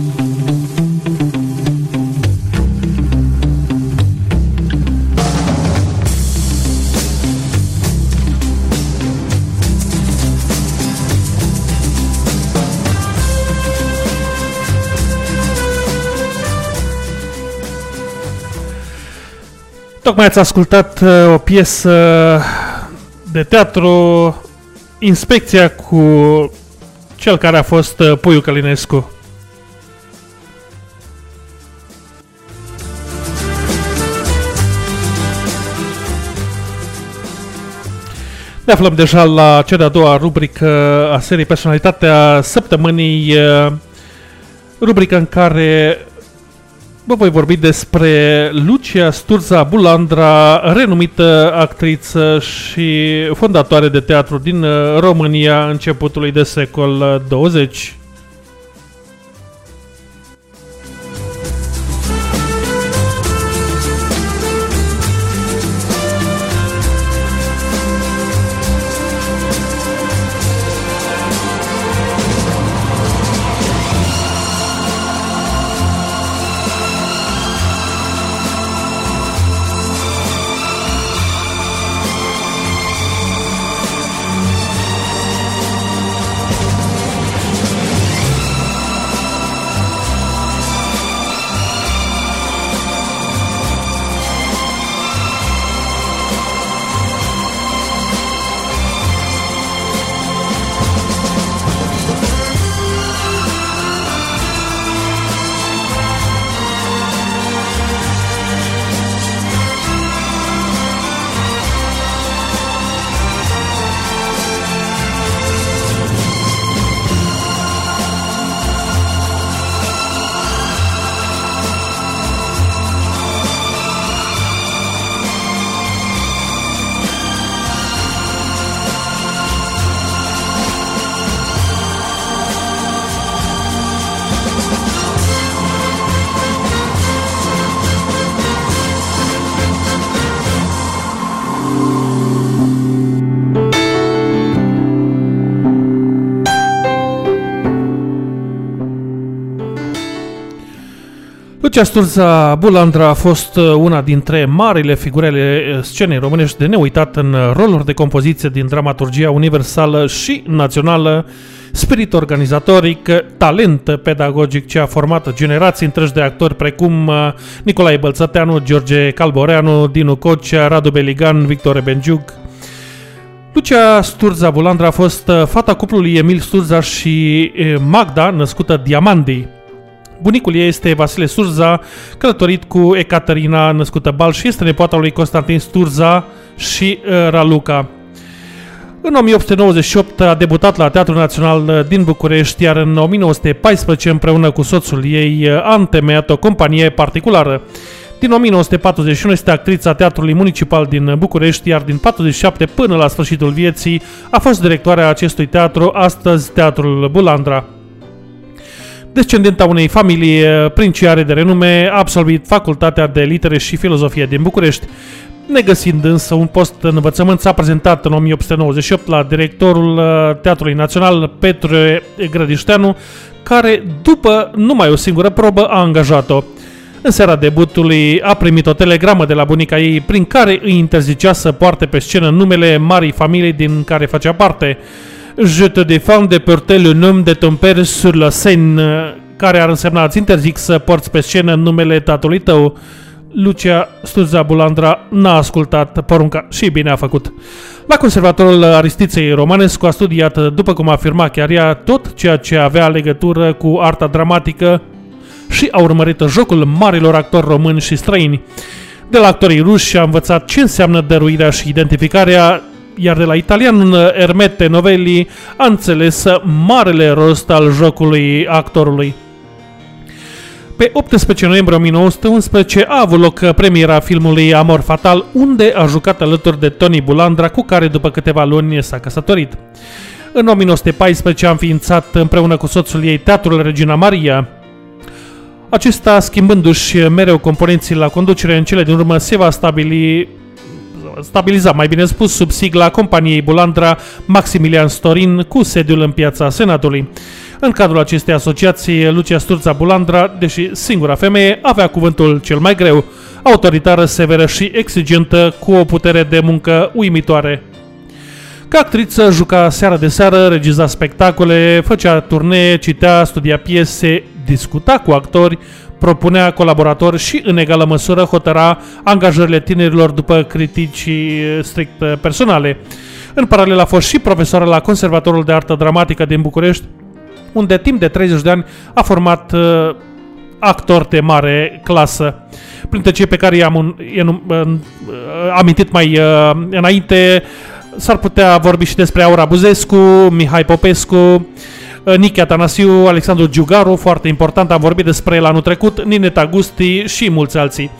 Tocmai ați ascultat uh, o piesă de teatru, Inspecția cu cel care a fost uh, Puiu Călinescu. Ne aflăm deja la cea de-a doua rubrică a serii Personalitatea Săptămânii, uh, rubrică în care vă voi vorbi despre Lucia Sturza Bulandra, renumită actriță și fondatoare de teatru din uh, România începutului de secol 20. Lucia Sturza Bulandra a fost uh, una dintre marile figurele uh, scenei românești de neuitat în uh, roluri de compoziție din dramaturgia universală și națională, spirit organizatoric, talent pedagogic ce a format generații întregi de actori precum Nicolae Bălțăteanu, George Calboreanu, Dinu Cocea, Radu Beligan, Victor Benjug. Lucia Sturza Bulandra a fost fata cuplului Emil Sturza și Magda, născută Diamandi. Bunicul ei este Vasile Surza, călătorit cu Ecaterina, născută Balș și este nepoata lui Constantin Sturza și uh, Raluca. În 1898 a debutat la Teatrul Național din București, iar în 1914 împreună cu soțul ei a întemeiat o companie particulară. Din 1941 este actrița Teatrului Municipal din București, iar din 47 până la sfârșitul vieții a fost directoarea acestui teatru, astăzi Teatrul Bulandra. Descendenta unei familii eh, princiare de renume, a absolvit Facultatea de Litere și Filozofie din București. Negăsind însă un post în învățământ, s-a prezentat în 1898 la directorul eh, Teatrului Național, Petre Grădișteanu, care, după numai o singură probă, a angajat-o. În seara debutului a primit o telegramă de la bunica ei prin care îi interzicea să poarte pe scenă numele marii familii din care facea parte. Je te défends de porter le nom de ton père sur la scène, care ar însemna îți interzic să porți pe scenă numele tatălui tău. Lucia Sturza Bulandra n-a ascultat porunca și bine a făcut. La conservatorul Aristiței Romanescu a studiat, după cum afirma chiar ea, tot ceea ce avea legătură cu arta dramatică și a urmărit jocul marilor actori români și străini. De la actorii ruși a învățat ce înseamnă dăruirea și identificarea, iar de la italianul Ermete Novelli a înțeles marele rost al jocului actorului. Pe 18 noiembrie 1911 a avut loc premiera filmului Amor Fatal, unde a jucat alături de Tony Bulandra, cu care după câteva luni s-a căsătorit. În 1914 a înființat împreună cu soțul ei Teatrul Regina Maria. Acesta, schimbându-și mereu componenții la conducere, în cele din urmă se va stabili stabiliza, mai bine spus, sub sigla companiei Bulandra Maximilian Storin cu sediul în piața Senatului. În cadrul acestei asociații, Lucia Sturța Bulandra, deși singura femeie, avea cuvântul cel mai greu, autoritară, severă și exigentă, cu o putere de muncă uimitoare. Ca actriță, juca seara de seară, regiza spectacole, făcea turnee, citea, studia piese, discuta cu actori, propunea colaboratori și în egală măsură hotăra angajările tinerilor după critici strict personale. În paralel a fost și profesoară la Conservatorul de Artă Dramatică din București, unde timp de 30 de ani a format uh, actori de mare clasă. Printre cei pe care i-am i-am, uh, amintit mai uh, înainte, s-ar putea vorbi și despre Aura Buzescu, Mihai Popescu, uh, Nichi Atanasiu, Alexandru Giugaru, foarte important, am vorbit despre el anul trecut, Nineta Gusti și mulți alții.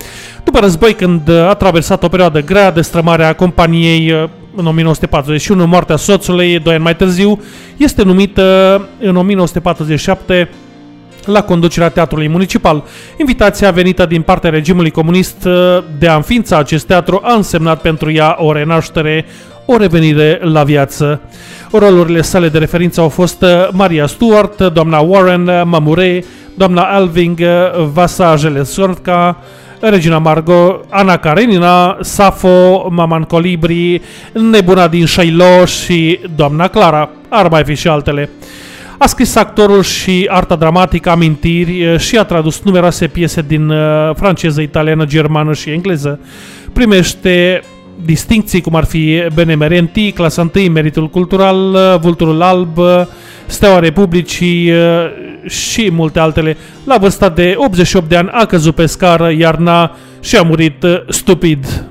După război, când a traversat o perioadă grea de strămare a companiei uh, în 1941, moartea soțului, doi ani mai târziu, este numită în 1947 la conducerea Teatrului Municipal. Invitația venită din partea regimului comunist uh, de a înființa acest teatru a însemnat pentru ea o renaștere, o revenire la viață. Rolurile sale de referință au fost uh, Maria Stuart, doamna Warren, Mamure, doamna Alving, Vasa Jelesorka, Regina Margot, Ana Karenina, Safo, Maman Colibri, Nebuna din Shiloh și Doamna Clara. Ar mai fi și altele. A scris actorul și arta dramatică, amintiri și a tradus numeroase piese din uh, franceză, italiană, germană și engleză. Primește distincții cum ar fi Benemerenti, clasa 1, Meritul Cultural, uh, Vulturul Alb, uh, Steaua Republicii și multe altele. La vârsta de 88 de ani a căzut pe scară iarna și a murit stupid.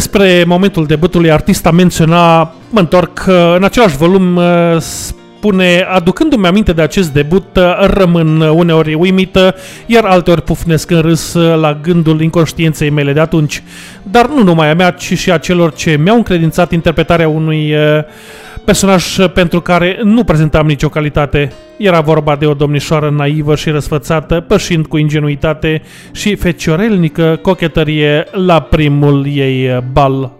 Despre momentul debutului, artista menționa, mă întorc, în același volum spune, aducându-mi aminte de acest debut, rămân uneori uimită, iar alteori pufnesc în râs la gândul inconștienței mele de atunci. Dar nu numai a mea, ci și a celor ce mi-au încredințat interpretarea unui personaj pentru care nu prezentam nicio calitate. Era vorba de o domnișoară naivă și răsfățată, pășind cu ingenuitate și feciorelnică cochetărie la primul ei bal.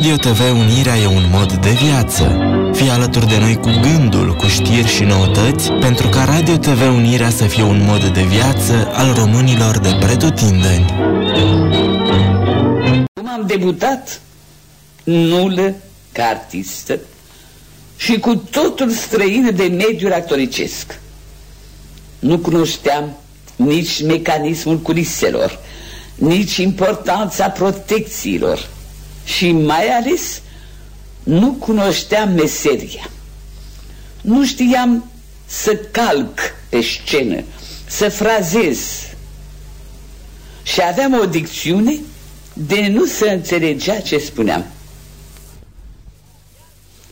Radio TV Unirea e un mod de viață. Fii alături de noi cu gândul, cu știri și noutăți, pentru ca Radio TV Unirea să fie un mod de viață al românilor de pretutindeni. Cum am debutat nulă ca artistă și cu totul străină de mediul actoricesc. Nu cunoșteam nici mecanismul culiselor, nici importanța protecțiilor, și mai ales nu cunoșteam meseria. Nu știam să calc pe scenă, să frazez. Și aveam o dicțiune de nu se înțelegea ce spuneam.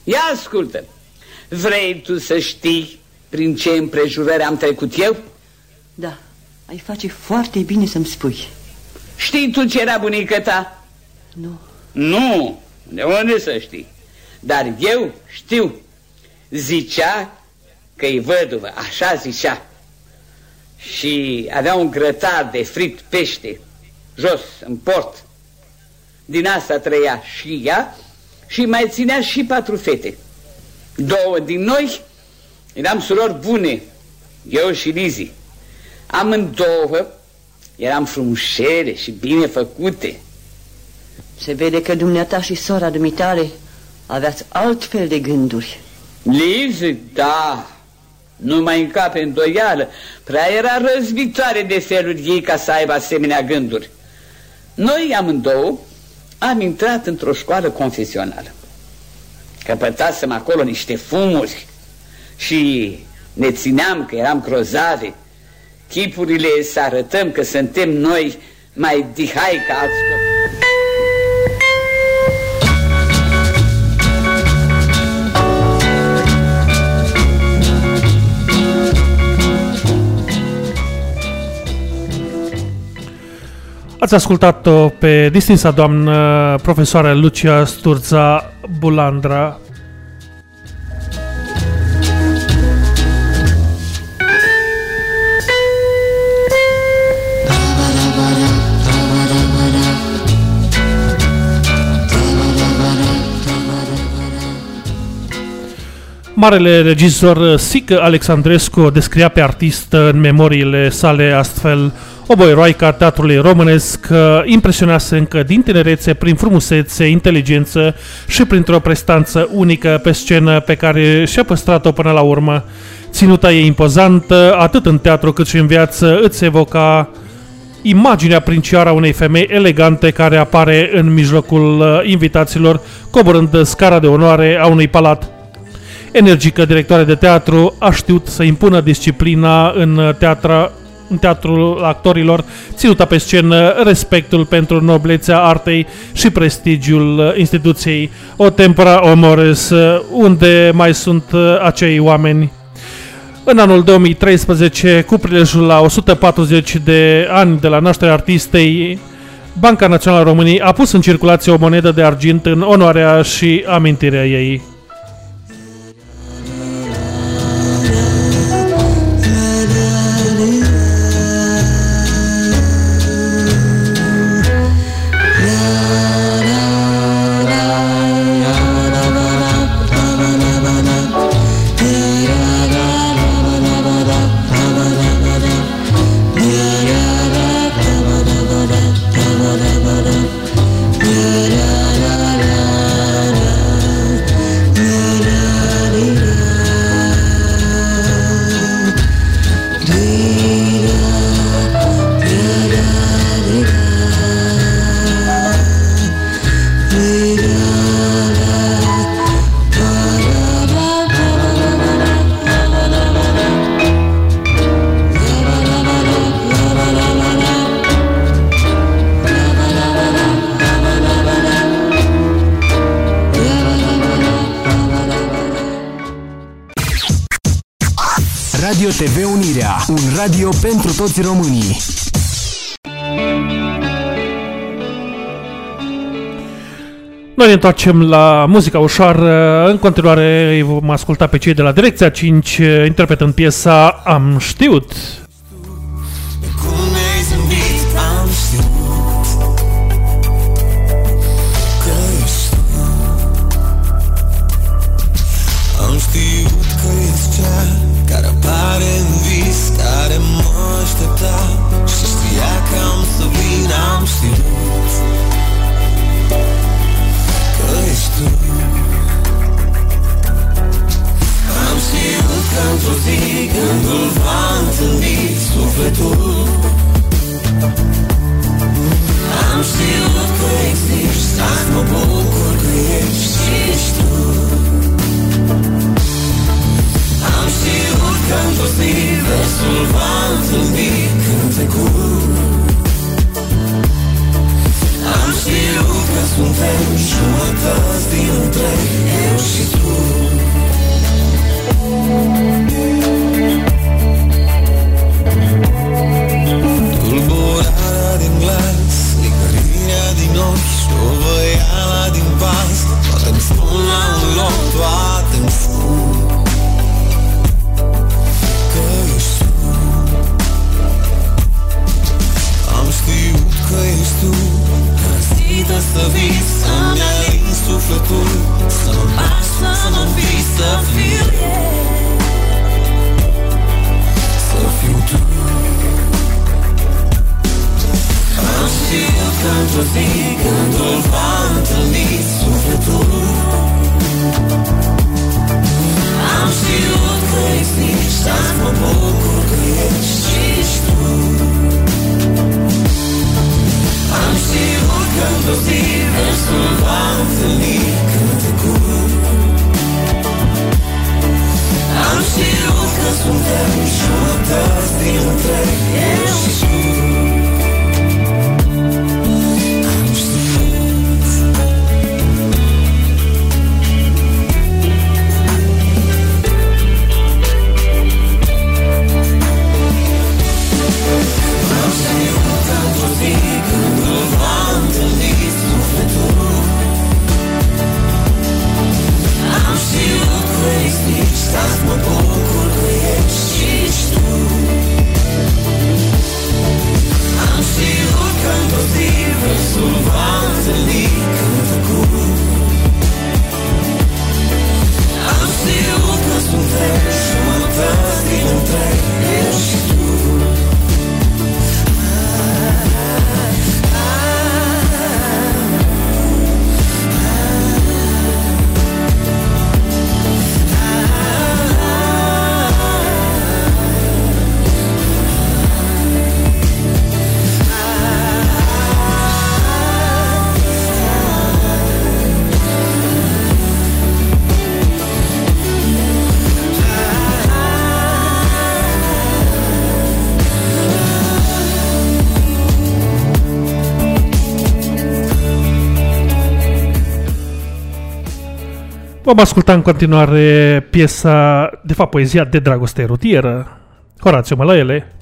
Ia ascultă, vrei tu să știi prin ce împrejurări am trecut eu? Da, ai face foarte bine să-mi spui. Știi tu ce era bunica ta? Nu. Nu, de unde să știi? Dar eu știu. Zicea că e văduvă, așa zicea. Și avea un grătar de frit pește jos, în port. Din asta trăia și ea și mai ținea și patru fete. Două din noi eram surori bune, eu și Lizi. Amândouă eram frumușele și bine făcute. Se vede că dumneata și sora dumitare aveați altfel de gânduri. Liz, da, nu mai încape îndoială. Prea era răzvitoare de feluri ei ca să aibă asemenea gânduri. Noi amândouă am intrat într-o școală confesională. Căpătasem acolo niște fumuri și ne țineam că eram grozave. Chipurile să arătăm că suntem noi mai dihai ca alți copii. Ați ascultat-o pe distinsa doamnă profesoară Lucia Sturza Bulandra. Marele regizor Sică Alexandrescu descria pe artist în memoriile sale astfel – o boieroaică teatrului românesc impresionează încă din tinerețe prin frumusețe, inteligență și printr-o prestanță unică pe scenă pe care și-a păstrat-o până la urmă. Ținuta ei impozantă, atât în teatru cât și în viață, îți evoca imaginea princiară a unei femei elegante care apare în mijlocul uh, invitaților, coborând scara de onoare a unui palat. Energică directoare de teatru, a știut să impună disciplina în, teatra, în teatrul actorilor, ținuta pe scenă respectul pentru noblețea artei și prestigiul uh, instituției. O tempora omores, uh, unde mai sunt acei oameni în anul 2013, cu prilejul la 140 de ani de la nașterea artistei, Banca Națională a României a pus în circulație o monedă de argint în onoarea și amintirea ei. Toți românii. Noi ne întoarcem la muzica ușoară. În continuare îi vom asculta pe cei de la Direcția 5 interpretând piesa Am știut. Știut că într-o zi Gândul va întâlni sufletul. Am știut că existi Azi mă bucur că ești și ești tu. Am știut că într-o zi Versul va întâlni cântecul. Am știut că suntem jumătăți din întreg sufletul Să nu las, să nu vii, să fiu Să fiu tu. Am știut că într-o zi gândul va întâlni sufletul. Am știut că existi și azi mă bucur că ești kunt als die was verlangt en die kunt ik goed. Am Stil kannst du deinen Schatten auf ihren Dreck. Vom asculta în continuare piesa, de fapt poezia de dragoste rutieră, Horațiu Mălăele.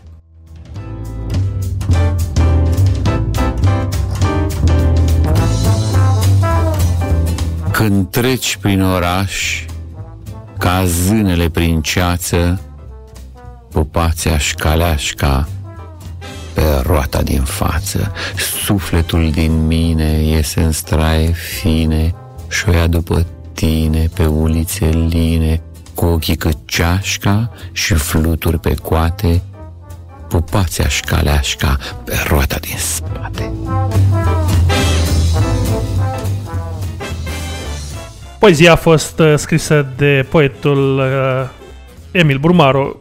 Când treci prin oraș, ca zânele prin ceață, pupația șcaleașca pe roata din față. Sufletul din mine iese în straie fine și o ia după tine pe ulițe line, cu ochii cât ceașca și fluturi pe coate, pupația șcaleașca pe roata din spate. Poezia a fost uh, scrisă de poetul uh, Emil Burmaru.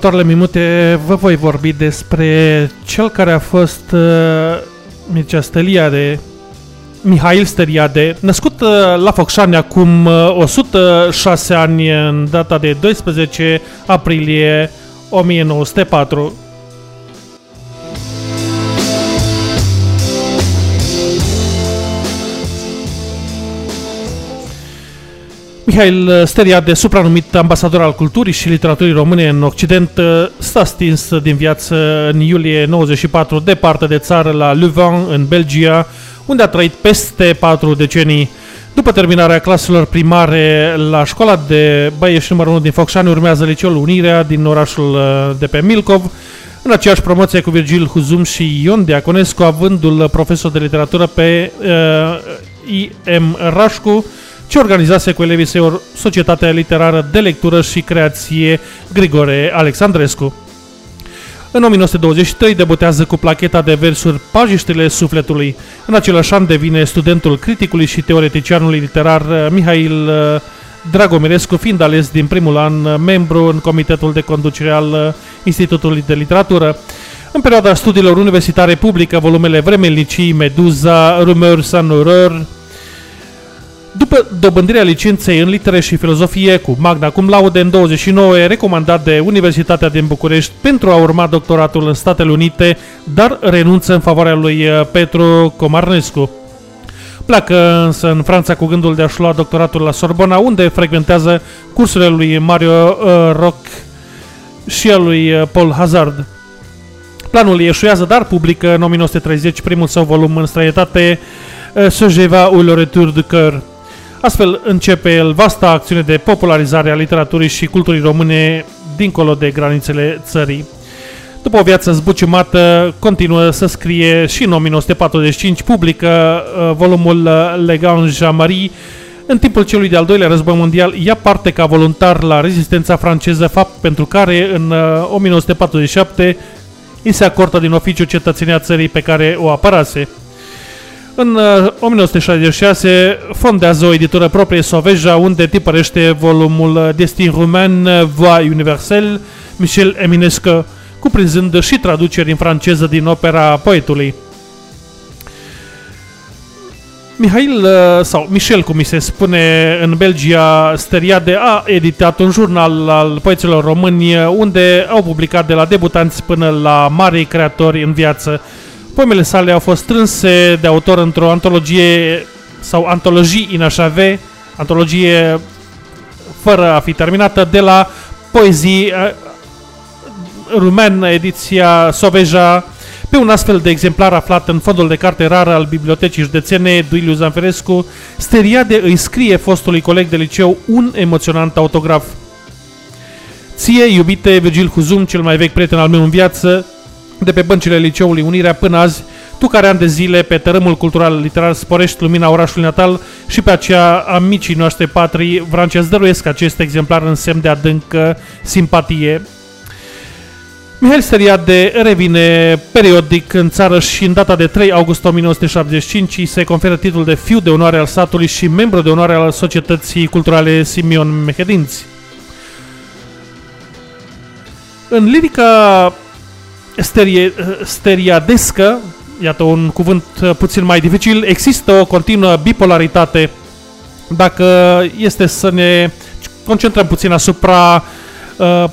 Următoarele minute vă voi vorbi despre cel care a fost uh, Mircea Steliade, Mihail Steliade, născut uh, la Focșani acum uh, 106 ani în data de 12 aprilie 1904. Mihail Steliade, supranumit ambasador al culturii și literaturii române în Occident, s-a stins din viață în iulie 94 departe de țară la Louvain, în Belgia, unde a trăit peste patru decenii. După terminarea claselor primare la școala de băieți numărul 1 din Focșani, urmează liceul Unirea din orașul uh, de pe Milcov, în aceeași promoție cu Virgil Huzum și Ion Diaconescu, avându-l profesor de literatură pe uh, I.M. Rașcu, ce organizase cu elevii săi o societate literară de lectură și creație Grigore Alexandrescu. În 1923 debutează cu placheta de versuri Pajiștile Sufletului. În același an devine studentul criticului și teoreticianului literar uh, Mihail uh, Dragomirescu, fiind ales din primul an uh, membru în comitetul de conducere al Institutului de Literatură. În perioada studiilor universitare publică volumele Vremelnicii, Meduza, Rumeur sans horreur, după dobândirea licenței în litere și filozofie cu magna cum laude în 29, e recomandat de Universitatea din București pentru a urma doctoratul în Statele Unite, dar renunță în favoarea lui uh, Petru Comarnescu. Pleacă însă în Franța cu gândul de a-și lua doctoratul la Sorbona, unde frecventează cursurile lui Mario uh, Rock și al lui uh, Paul Hazard. Planul ieșuiază, dar publică în 1930 primul său volum în străinătate, Sojeva ou le retour du cœur. Astfel începe el vasta acțiune de popularizare a literaturii și culturii române dincolo de granițele țării. După o viață zbuciumată, continuă să scrie și în 1945 publică uh, volumul Legan Jean-Marie. În timpul celui de-al doilea război mondial ia parte ca voluntar la rezistența franceză, fapt pentru care în uh, 1947 îi se acordă din oficiu cetățenia țării pe care o apărase. În uh, 1966 fondează o editură proprie Soveja, unde tipărește volumul Destin Rumen, Voix Universelle, Michel Eminescu, cuprinzând și traduceri în franceză din opera poetului. Mihail, uh, sau Michel, cum mi se spune în Belgia, Steriade a editat un jurnal al poeților români unde au publicat de la debutanți până la mari creatori în viață. Poemele sale au fost strânse de autor într-o antologie sau antologii in HV, antologie fără a fi terminată, de la poezii uh, rumen, ediția Soveja, pe un astfel de exemplar aflat în fondul de carte rară al Bibliotecii Județene Duiliu Zanferescu, Steriade îi scrie fostului coleg de liceu un emoționant autograf. Ție, iubite Virgil Huzum, cel mai vechi prieten al meu în viață, de pe băncile liceului Unirea până azi, tu care ani de zile pe tărâmul cultural literar sporești lumina orașului natal și pe aceea a micii noastre patrii, vreau să dăruiesc acest exemplar în semn de adâncă simpatie Mihail Steriade revine periodic în țară și în data de 3 august 1975 se conferă titlul de fiu de onoare al satului și membru de onoare al Societății Culturale Simion Mehedinți. În lirica sterie, steriadescă, iată un cuvânt puțin mai dificil, există o continuă bipolaritate dacă este să ne concentrăm puțin asupra uh,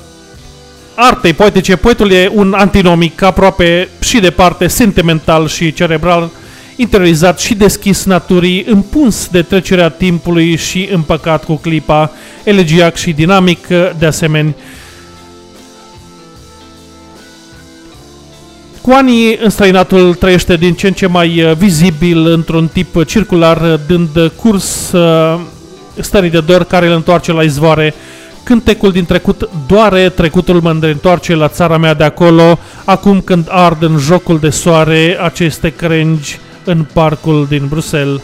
artei poetice, poetul e un antinomic aproape și departe sentimental și cerebral, interiorizat și deschis naturii, împuns de trecerea timpului și împăcat cu clipa, elegiac și dinamic de asemenea. Cu anii, înstrăinatul trăiește din ce în ce mai vizibil într-un tip circular, dând curs uh, stării de dor care îl întoarce la izvoare, Cântecul din trecut doare, trecutul mă întoarce la țara mea de acolo, acum când ard în jocul de soare aceste crengi în parcul din Bruxelles.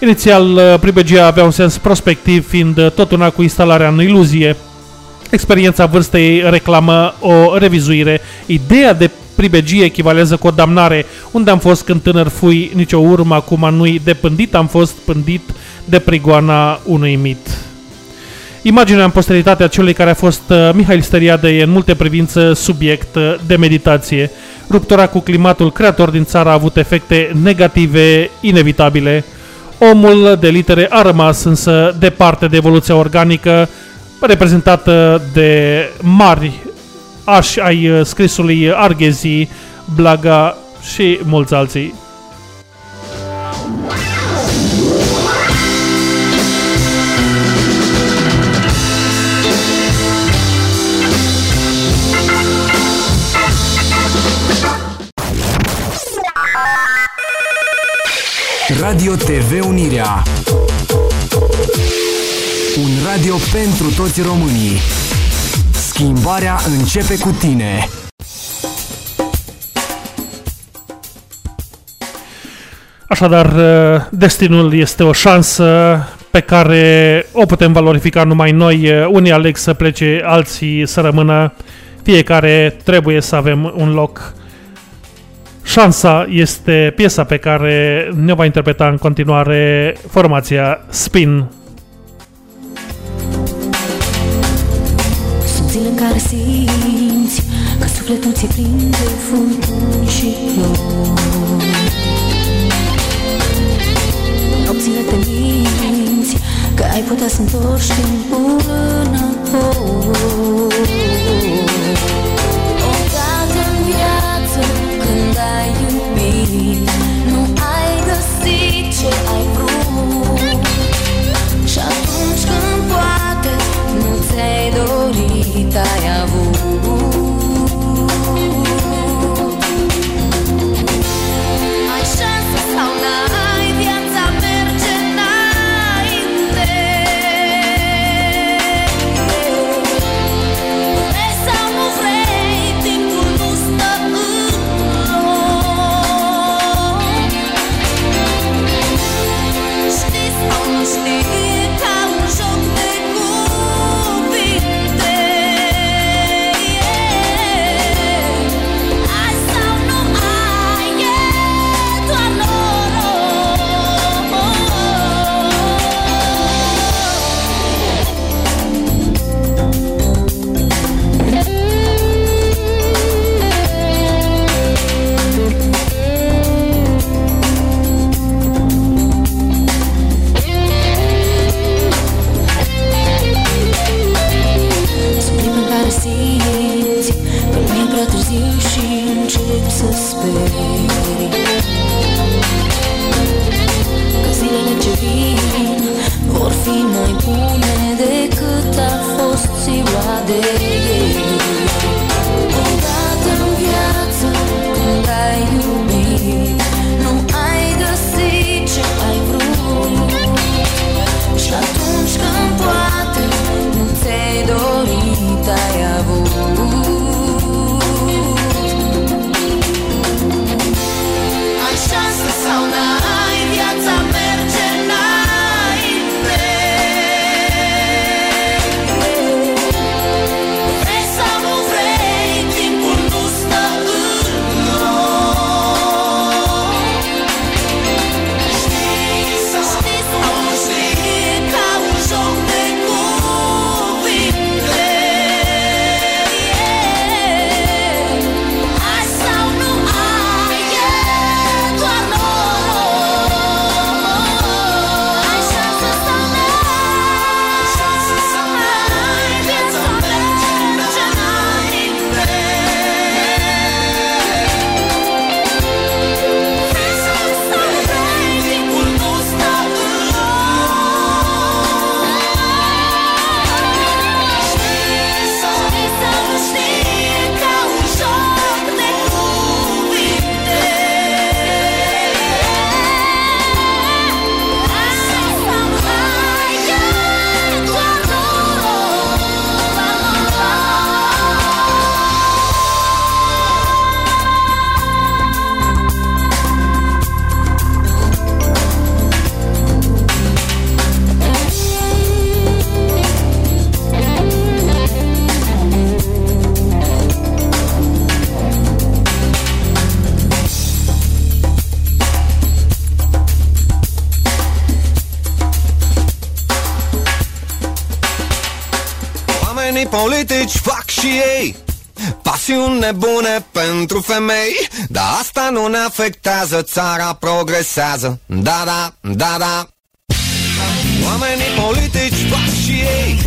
Inițial, pribegia avea un sens prospectiv, fiind tot una cu instalarea în iluzie. Experiența vârstei reclamă o revizuire. Ideea de pribegie echivalează cu o damnare. Unde am fost când tânăr fui, nicio urmă, acum nu-i depândit, am fost pândit de prigoana unui mit. Imaginea în posteritatea celui care a fost uh, Mihail Steriade e în multe privințe subiect uh, de meditație. Ruptura cu climatul creator din țară a avut efecte negative inevitabile. Omul de litere a rămas însă departe de evoluția organică reprezentată de mari aș ai uh, scrisului Arghezi, Blaga și mulți alții. Radio TV Unirea Un radio pentru toți românii Schimbarea începe cu tine Așadar, destinul este o șansă pe care o putem valorifica numai noi. Unii aleg să plece, alții să rămână. Fiecare trebuie să avem un loc Șansa este piesa pe care ne va interpreta în continuare formația Spin. Sunt zile în care simți că sufletul ți-e plin de furtuni și nori Nopțile te minți că ai putea să întorci timpul înapoi Oamenii politici fac și ei. Pasiuni nebune pentru femei Dar asta nu ne afectează, țara progresează. Da, da, da, da. Oamenii politici fac și ei.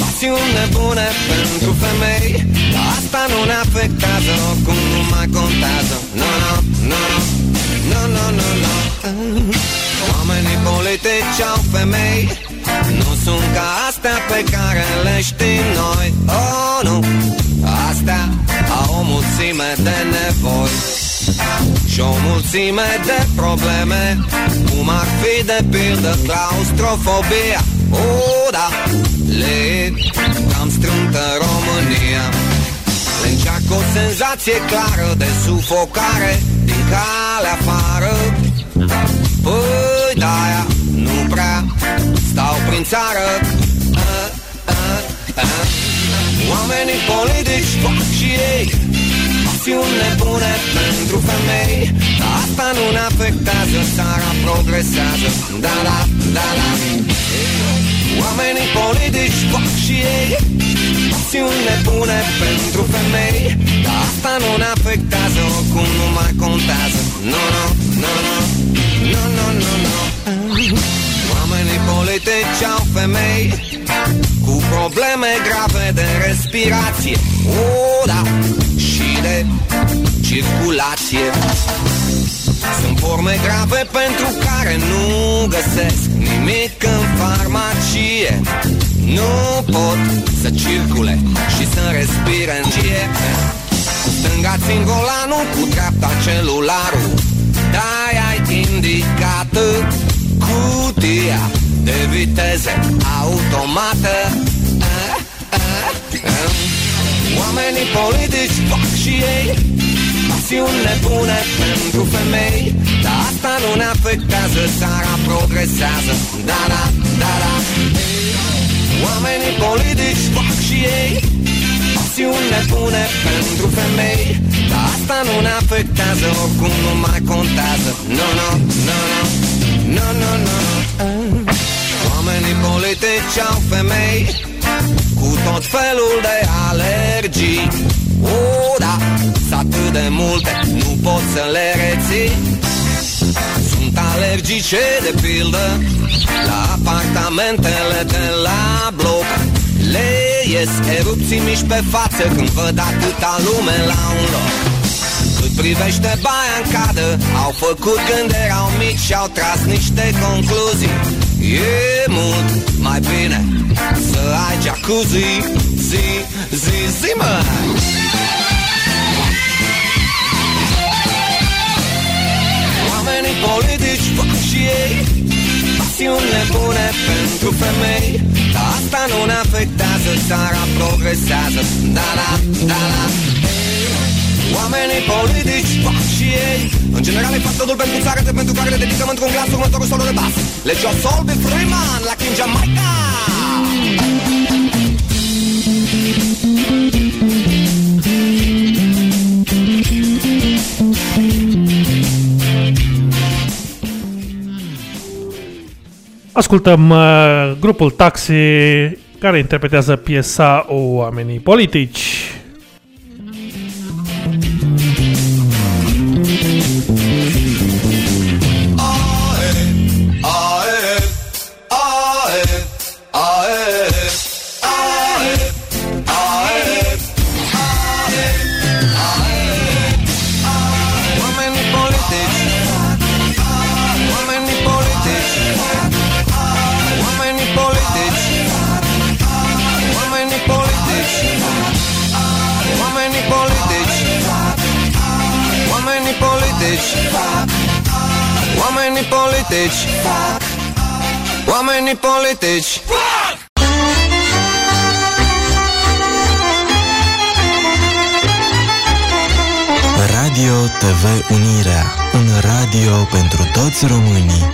Pasiuni nebune pentru femei Dar asta nu ne afectează, oricum nu mai contează. No, no, no, no No, no, no, no Oamenii politici au femei. Nu sunt ca astea pe care le știm noi. Oh, nu. Astea au o mulțime de nevoi. Și o mulțime de probleme Cum ar fi de pildă claustrofobia. Oh, da Le cam strântă România. Le încearcă o senzație clară de sufocare din calea afară Păi de-aia nu prea stau prin țară Ah, ah, ah. Oamenii politici fac și ei Pasiuni nebune pentru femei Dar asta nu ne afectează, țara progresează. Da, da, da, da. Oamenii politici fac și ei Pasiuni nebune pentru femei Dar asta nu ne afectează, oricum nu mai contează. Nu, nu, nu, nu Nu, nu, nu, nu Oamenii politici au femei Cu probleme grave de respirație. O, da, și de circulație. Sunt forme grave pentru care nu găsesc nimic în farmacie. Nu pot să circule și să respire în cie. Cu stânga țin volanul, cu dreapta celularul. Dai ai indicată cutia de viteze automată. Ah, ah, ah. Oamenii politici fac și ei Pasiuni nebune pentru femei Dar asta nu ne afectează, țara progresează. Da, da, da, da. Oamenii politici fac și ei Pasiuni nebune pentru femei Dar asta nu ne afectează, oricum nu mai contează. No, no, no, no No, no, no, no Oamenii politici au femei Cu tot felul de alergii. O, da, sunt atât de multe, nu pot să le reții. Sunt alergice de pildă La apartamentele de la bloc. Le ies erupții mici pe față Când văd atâta lume la un loc. Cât Privește baia în cadă Au făcut când erau mici și au tras niște concluzii. E mult mai bine să ai jacuzzi. Zi, zi, zi, mă! Oamenii politici fac și ei Pasiuni nebune pentru femei Dar asta nu ne afectează, țara progresează. Da, da, da, da Oamenii politici fac și ei. În general îi fac totul pentru țară De pentru care le dedicăm într-un glas următorul solo de bas. Legea Solbi Freeman la King Jamaica. Ascultăm uh, grupul Taxi care interpretează piesa Oamenii politici. Oamenii politici Oamenii politici Radio TV Unirea, un radio pentru toți românii.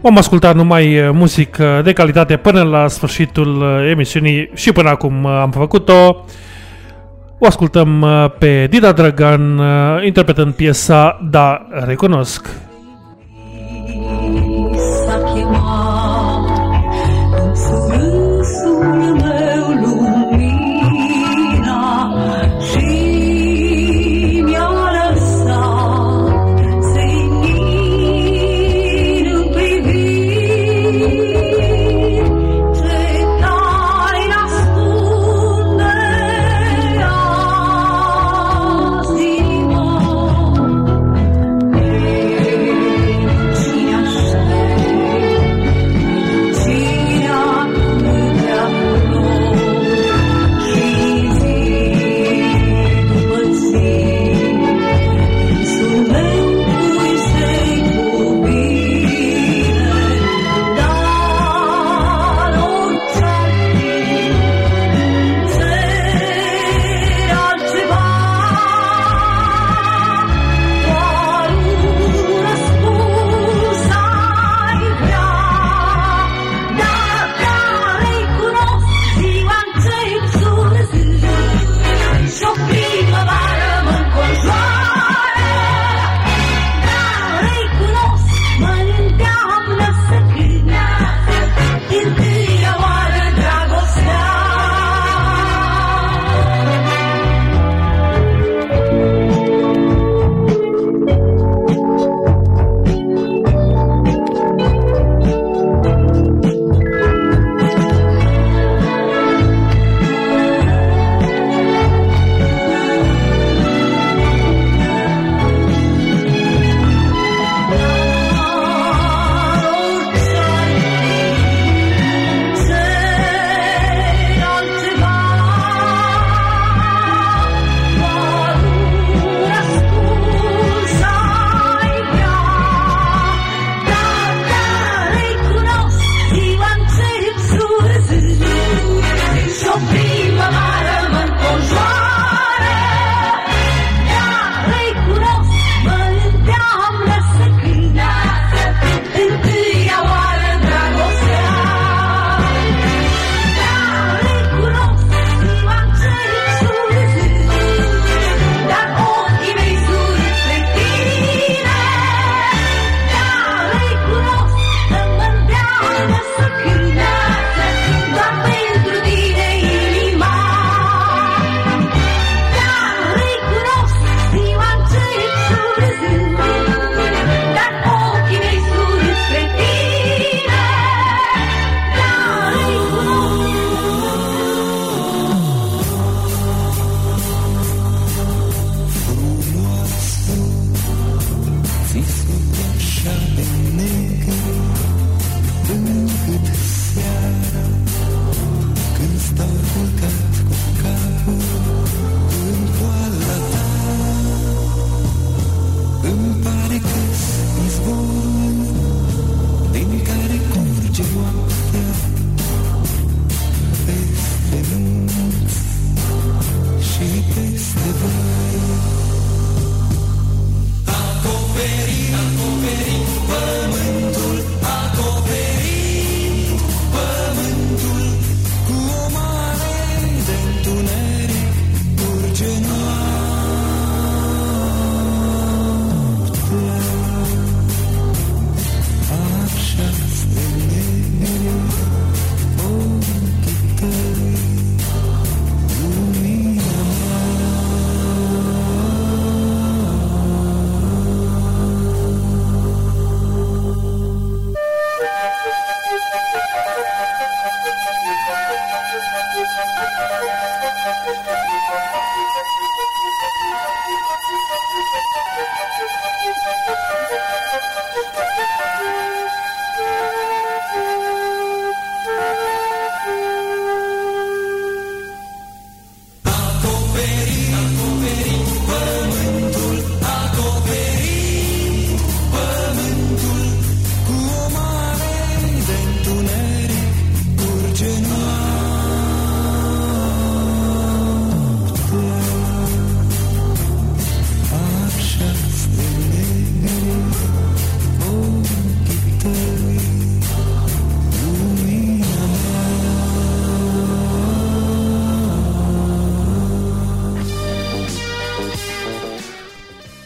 Vom asculta numai uh, muzică de calitate până la sfârșitul uh, emisiunii și până acum uh, am făcut-o. O ascultăm uh, pe Dida Dragan uh, interpretând piesa Da, recunosc.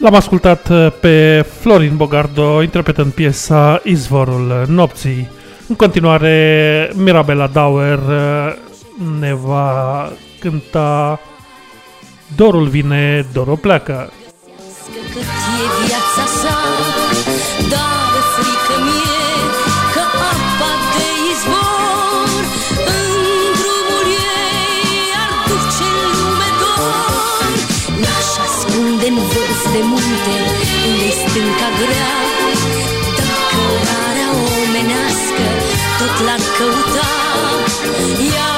L-am ascultat uh, pe Florin Bogardo interpretând piesa Izvorul Nopții. În continuare, Mirabela Dauer uh, ne va cânta Dorul vine, dorul pleacă. Cât e viața sa, dar frică mie de-n vârf de munte, unde stânca grea, dacă călarea omenească, tot l-ar căuta. Iar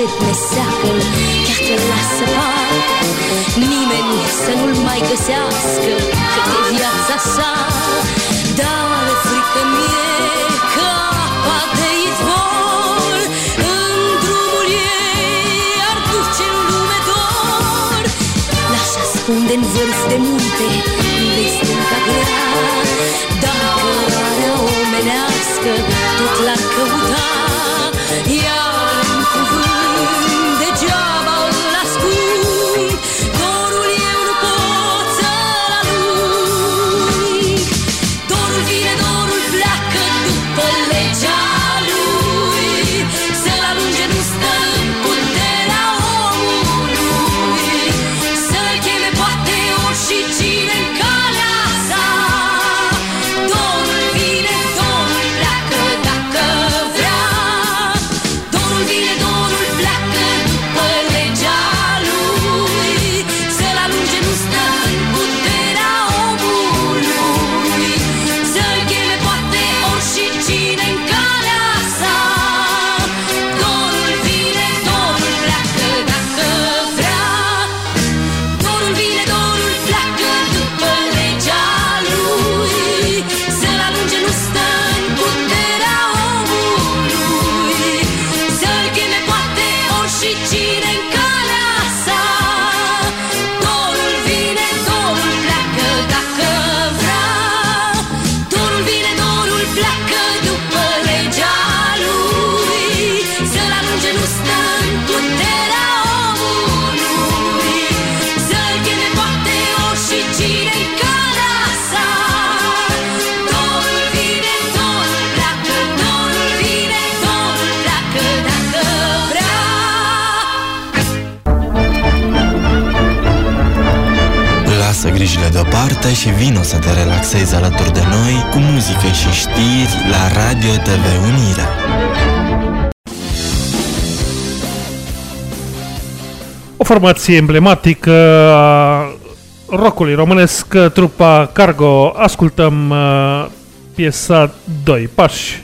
încet ne seacă Chiar te lasă par Nimeni să nu-l mai găsească Că e viața sa. Dar frică mie că apa de izvor În drumul ei ar duce în lume dor. L-aș ascunde în vârf de munte Unde stânca grea Dacă are omenească Tot l-ar căuta. lângă partea și vino să te relaxezi alături de noi cu muzică și știri la Radio TV Unirea. O formație emblematică a rockului românesc, trupa Cargo, ascultăm uh, piesa 2 pași.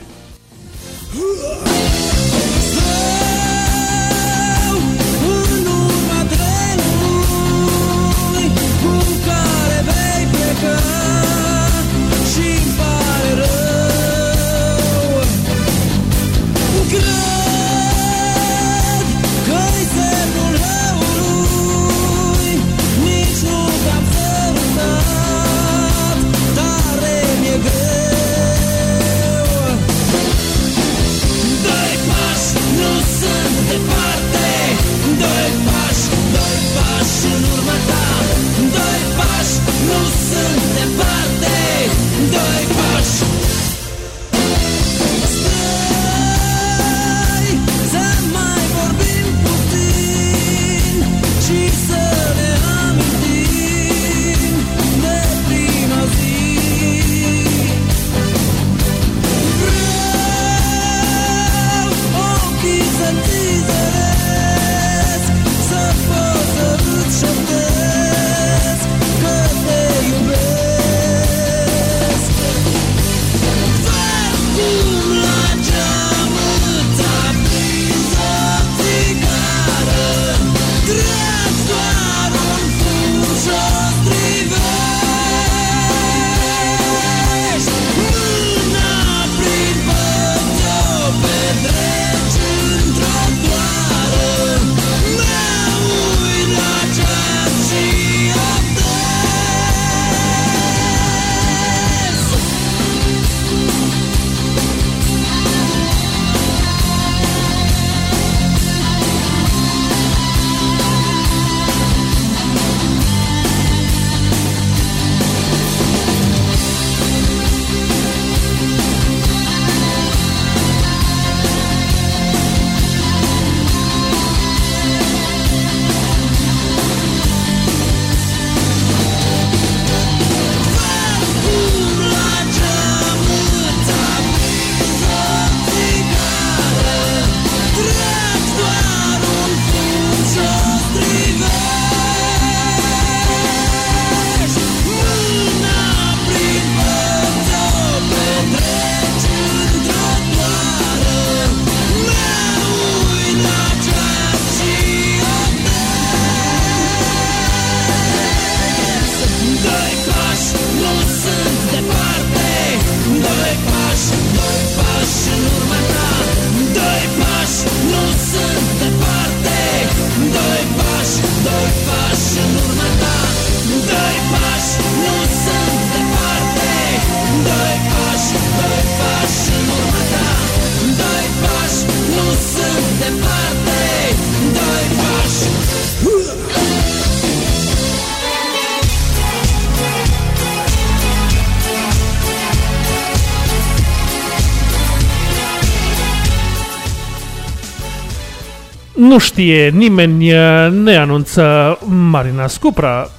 nu știe nimeni, eh, ne anunță Marina Scupra.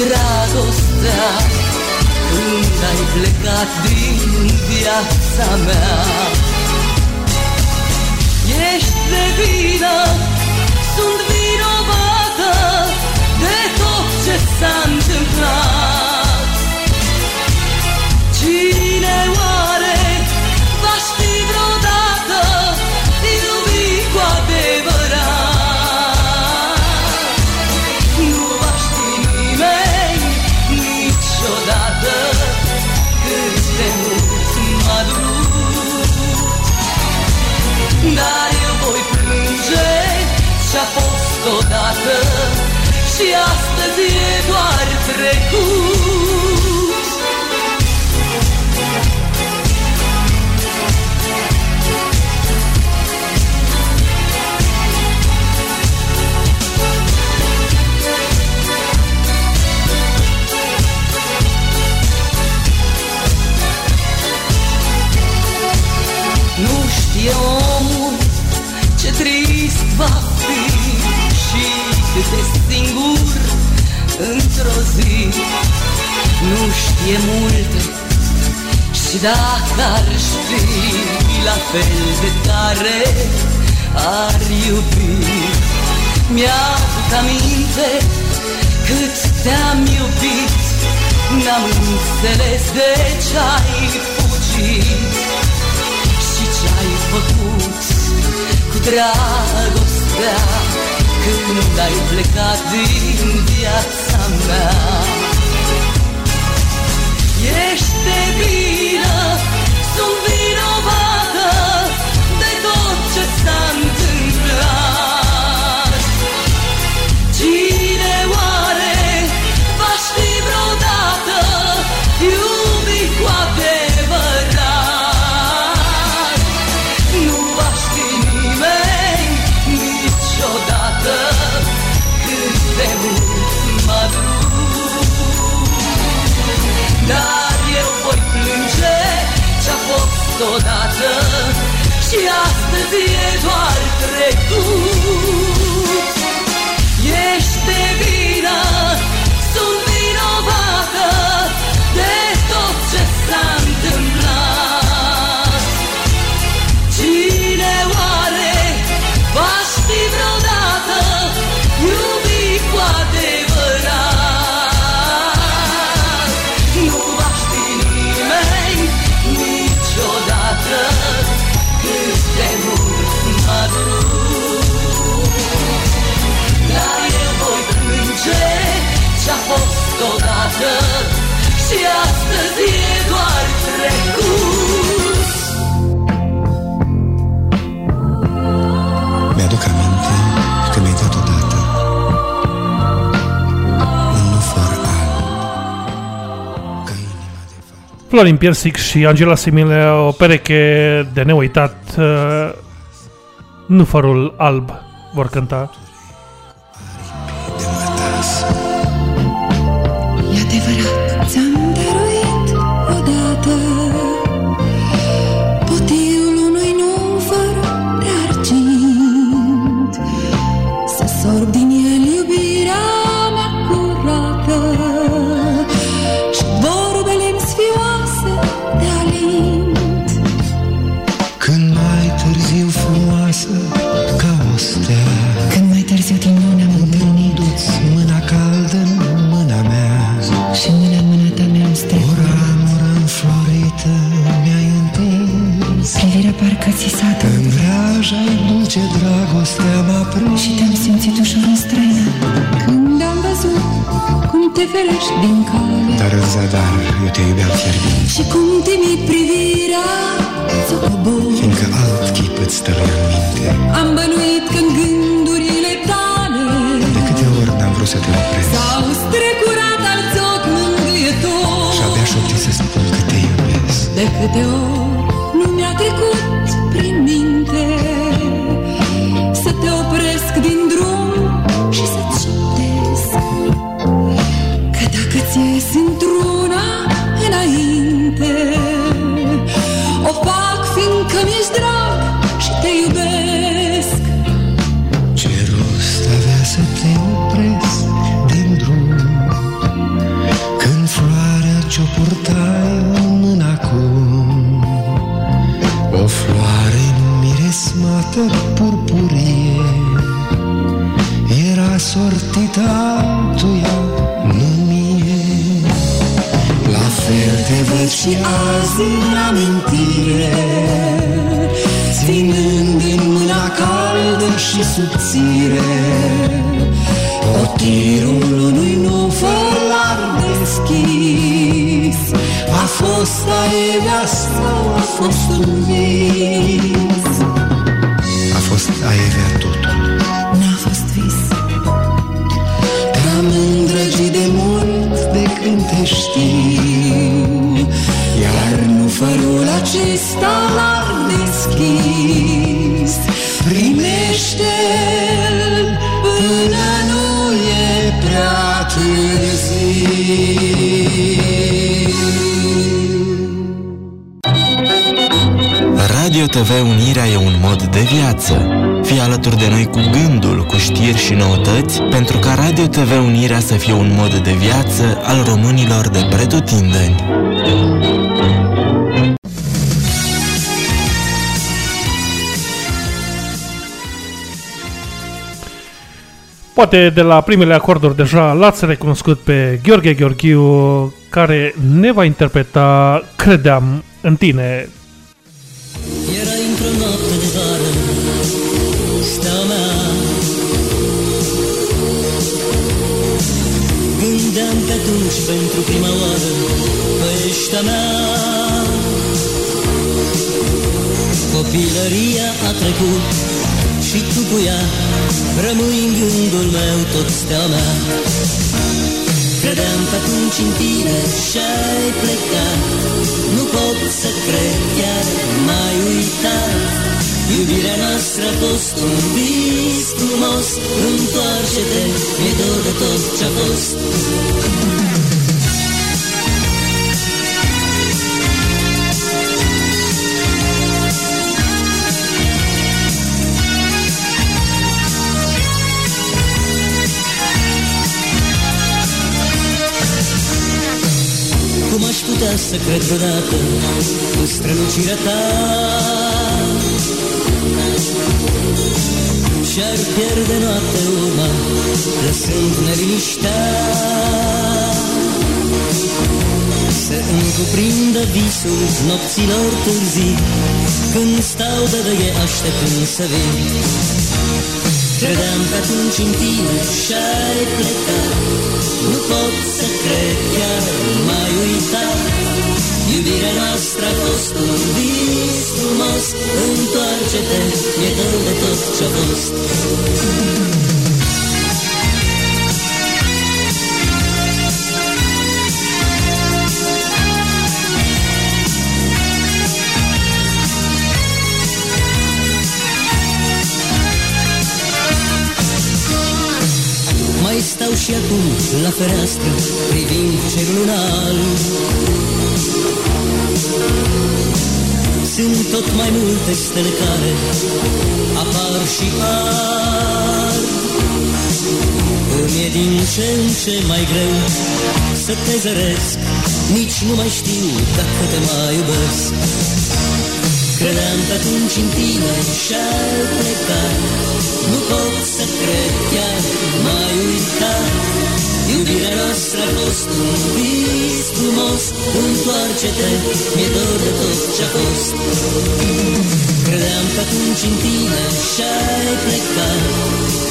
dragostea. Când ai plecat din viața mea Ești de vină, sunt vinovată De tot ce s-a întâmplat. Cine fost odată Și astăzi e doar trecut. Fel de tare ar iubi. Mi-aduc aminte cât te-am iubit. N-am înțeles de ce-ai fugit și ce-ai făcut cu dragostea Când ai plecat din viața mea. Ești de vină, sunt vinovată fost odată Și astăzi e doar trecut. Ești de vină, odată Și astăzi e doar trecut Mi-aduc aminte că mi-ai dat odată un nufor alb. Florin Piersic și Angela Simile, o pereche de neuitat, uh, Nufărul Alb vor cânta. Te ferești din cale Dar în zadar eu te iubeam fierbinte. Și cum timid privirea ți-o cobor Fiindcă alt chip îți stăruia în minte. Am bănuit că în gândurile tale De câte ori n-am vrut să te opresc S-au strecurat alți ochi mângâietori. Și abia șopti să spun că te iubesc. De câte ori nu mi-a trecut fie un mod de viață al românilor de pretutindeni. Poate de la primele acorduri deja l-ați recunoscut pe Gheorghe Gheorghiu, care ne va interpreta Credeam în tine. Atunci pentru prima oară Păieștea mea. Copilăria a trecut Și tu cu ea Rămâi în gândul meu tot steaua mea. Credeam pe atunci în tine și-ai plecat. Nu pot să cred, chiar m-ai uitat. Iubirea noastră a fost un vis frumos. Întoarce-te, mi-e dor de tot ce-a fost putea să cred vreodată Cu strălucirea ta. Și-ar pierde noapte urma Lăsând neliniștea. Să îmi cuprindă visul nopților târzii Când stau de veche așteptând să vin Credeam că atunci în tine și-ai plecat. Nu pot să cred, chiar m-ai uitat. Iubirea noastră a fost un vis frumos. Întoarce-te, mi-e dor de tot ce-a fost și acum la fereastră Privind cerul alb Sunt tot mai multe stele care Apar și ard Îmi e din ce în ce mai greu Să te zăresc Nici nu mai știu dacă te mai iubesc. Credeam că atunci în tine și-ai plecat Nu pot să cred, chiar m-ai uitat. Iubirea noastră a fost un vis frumos. Întoarce-te, mi-e dor de tot ce-a fost. Credeam că atunci în tine și-ai plecat.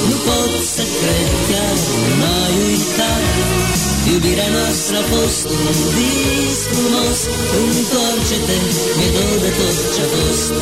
Nu pot să cred, chiar m-ai uitat. Iubirea noastră a fost un vis frumos. Întoarce-te, mi-e dor de tot ce-a fost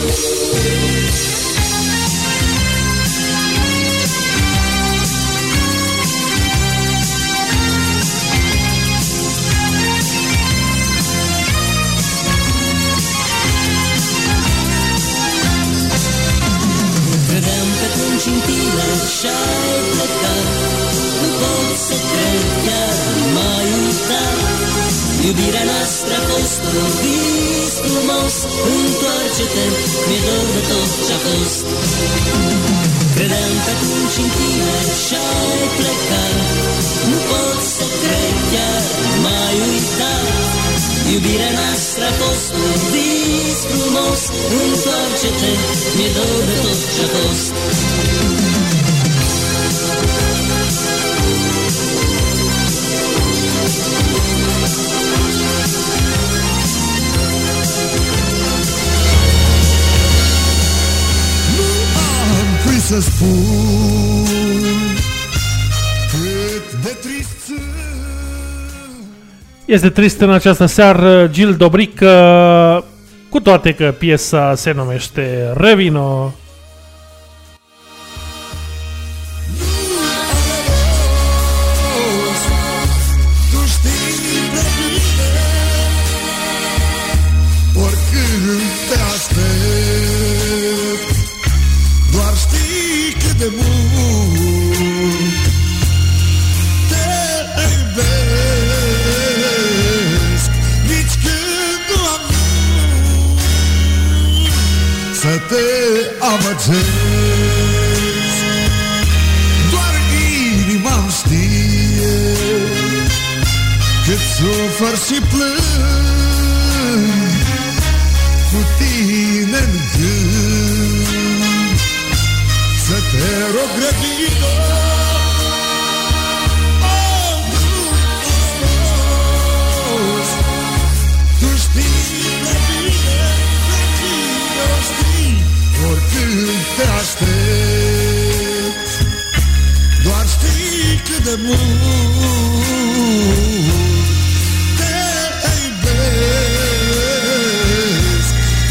Iubirea noastră a fost un vis frumos. Întoarce-te, mi-e dor de tot ce-a fost. Credeam că atunci în tine și-ai plecat. Nu pot să cred, chiar m-ai uitat. Iubirea noastră a fost un vis frumos. Întoarce-te, mi-e dor de tot ce-a fost să spun Cât de trist Este trist în această seară Gil Dobrică, cu toate că piesa se numește Revino. Amăgesc Doar inima-mi știe Cât sufăr și plâng mult Te iubesc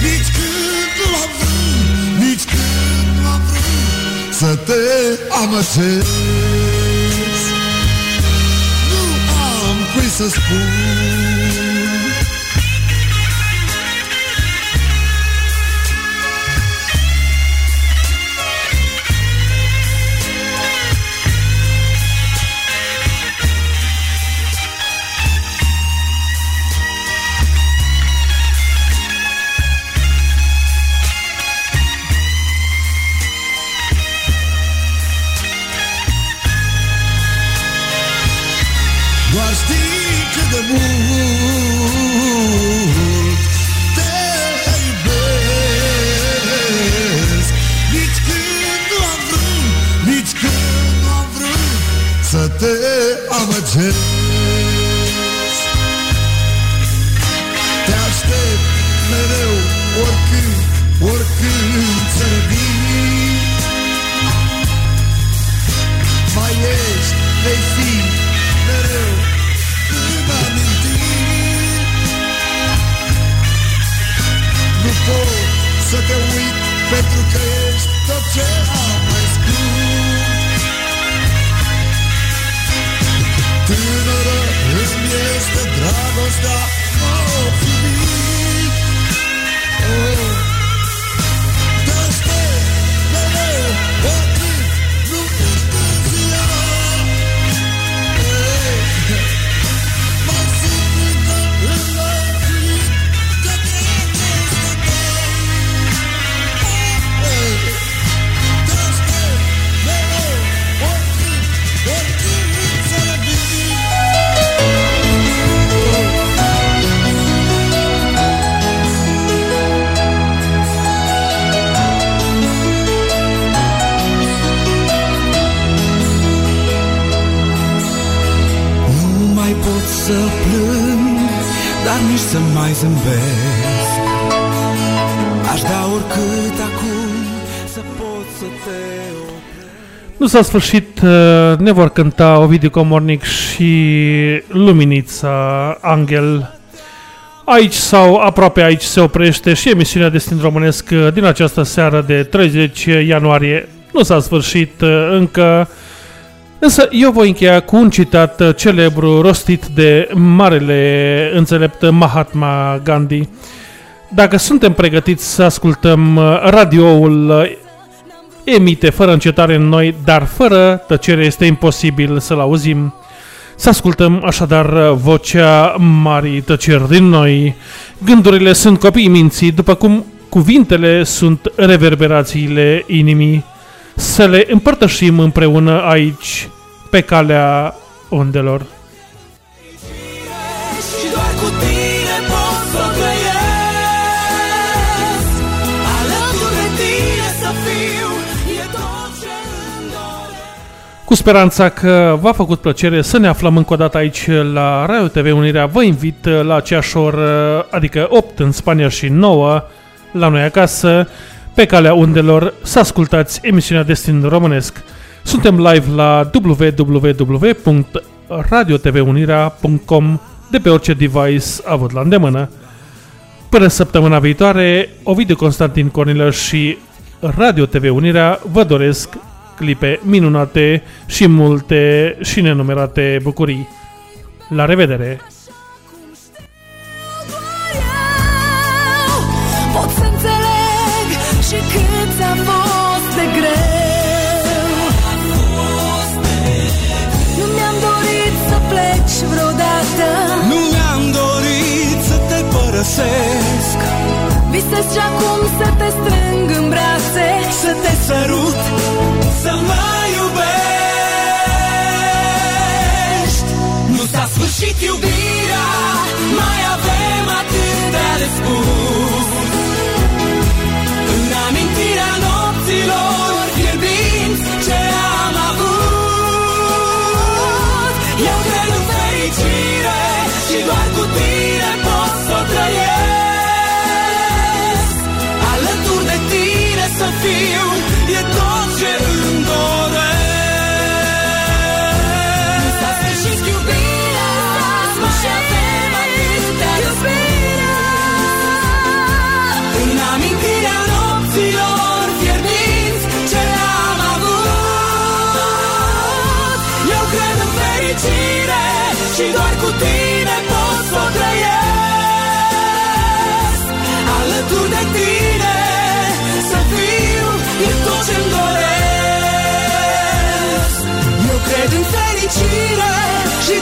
Nici când nu am vrut, nici când nu am vrut Să te amăgesc Nu am cui să spun Nu s-a sfârșit, uh, ne vor cânta Ovidiu Comornic și Luminița Angel. Aici sau aproape aici se oprește și emisiunea Destin Românesc uh, din această seară de 30 ianuarie. Nu s-a sfârșit uh, încă, însă eu voi încheia cu un citat uh, celebru rostit de marele înțelept Mahatma Gandhi. Dacă suntem pregătiți să ascultăm uh, radioul uh, emite fără încetare în noi, dar fără tăcere este imposibil să-l auzim. Să ascultăm așadar vocea marii tăceri din noi. Gândurile sunt copiii minții, după cum cuvintele sunt reverberațiile inimii. Să le împărtășim împreună aici, pe calea ondelor. Cu speranța că v-a făcut plăcere să ne aflăm încă o dată aici la Radio TV Unirea, vă invit la aceeași oră, adică 8 în Spania și 9 la noi acasă, pe calea undelor, să ascultați emisiunea Destin Românesc. Suntem live la www.radiotvunirea.com de pe orice device avut la îndemână. Până săptămâna viitoare, Ovidiu Constantin Cornilăș și Radio TV Unirea vă doresc clipe minunate și multe și nenumerate bucurii. La revedere! Pot să înțeleg și cât ți-a fost de greu. Nu mi-am dorit să pleci vreodată. Nu mi-am dorit să te părăsesc. Visez și acum să te strâng în brațe. Să te sărut Să în fericire Și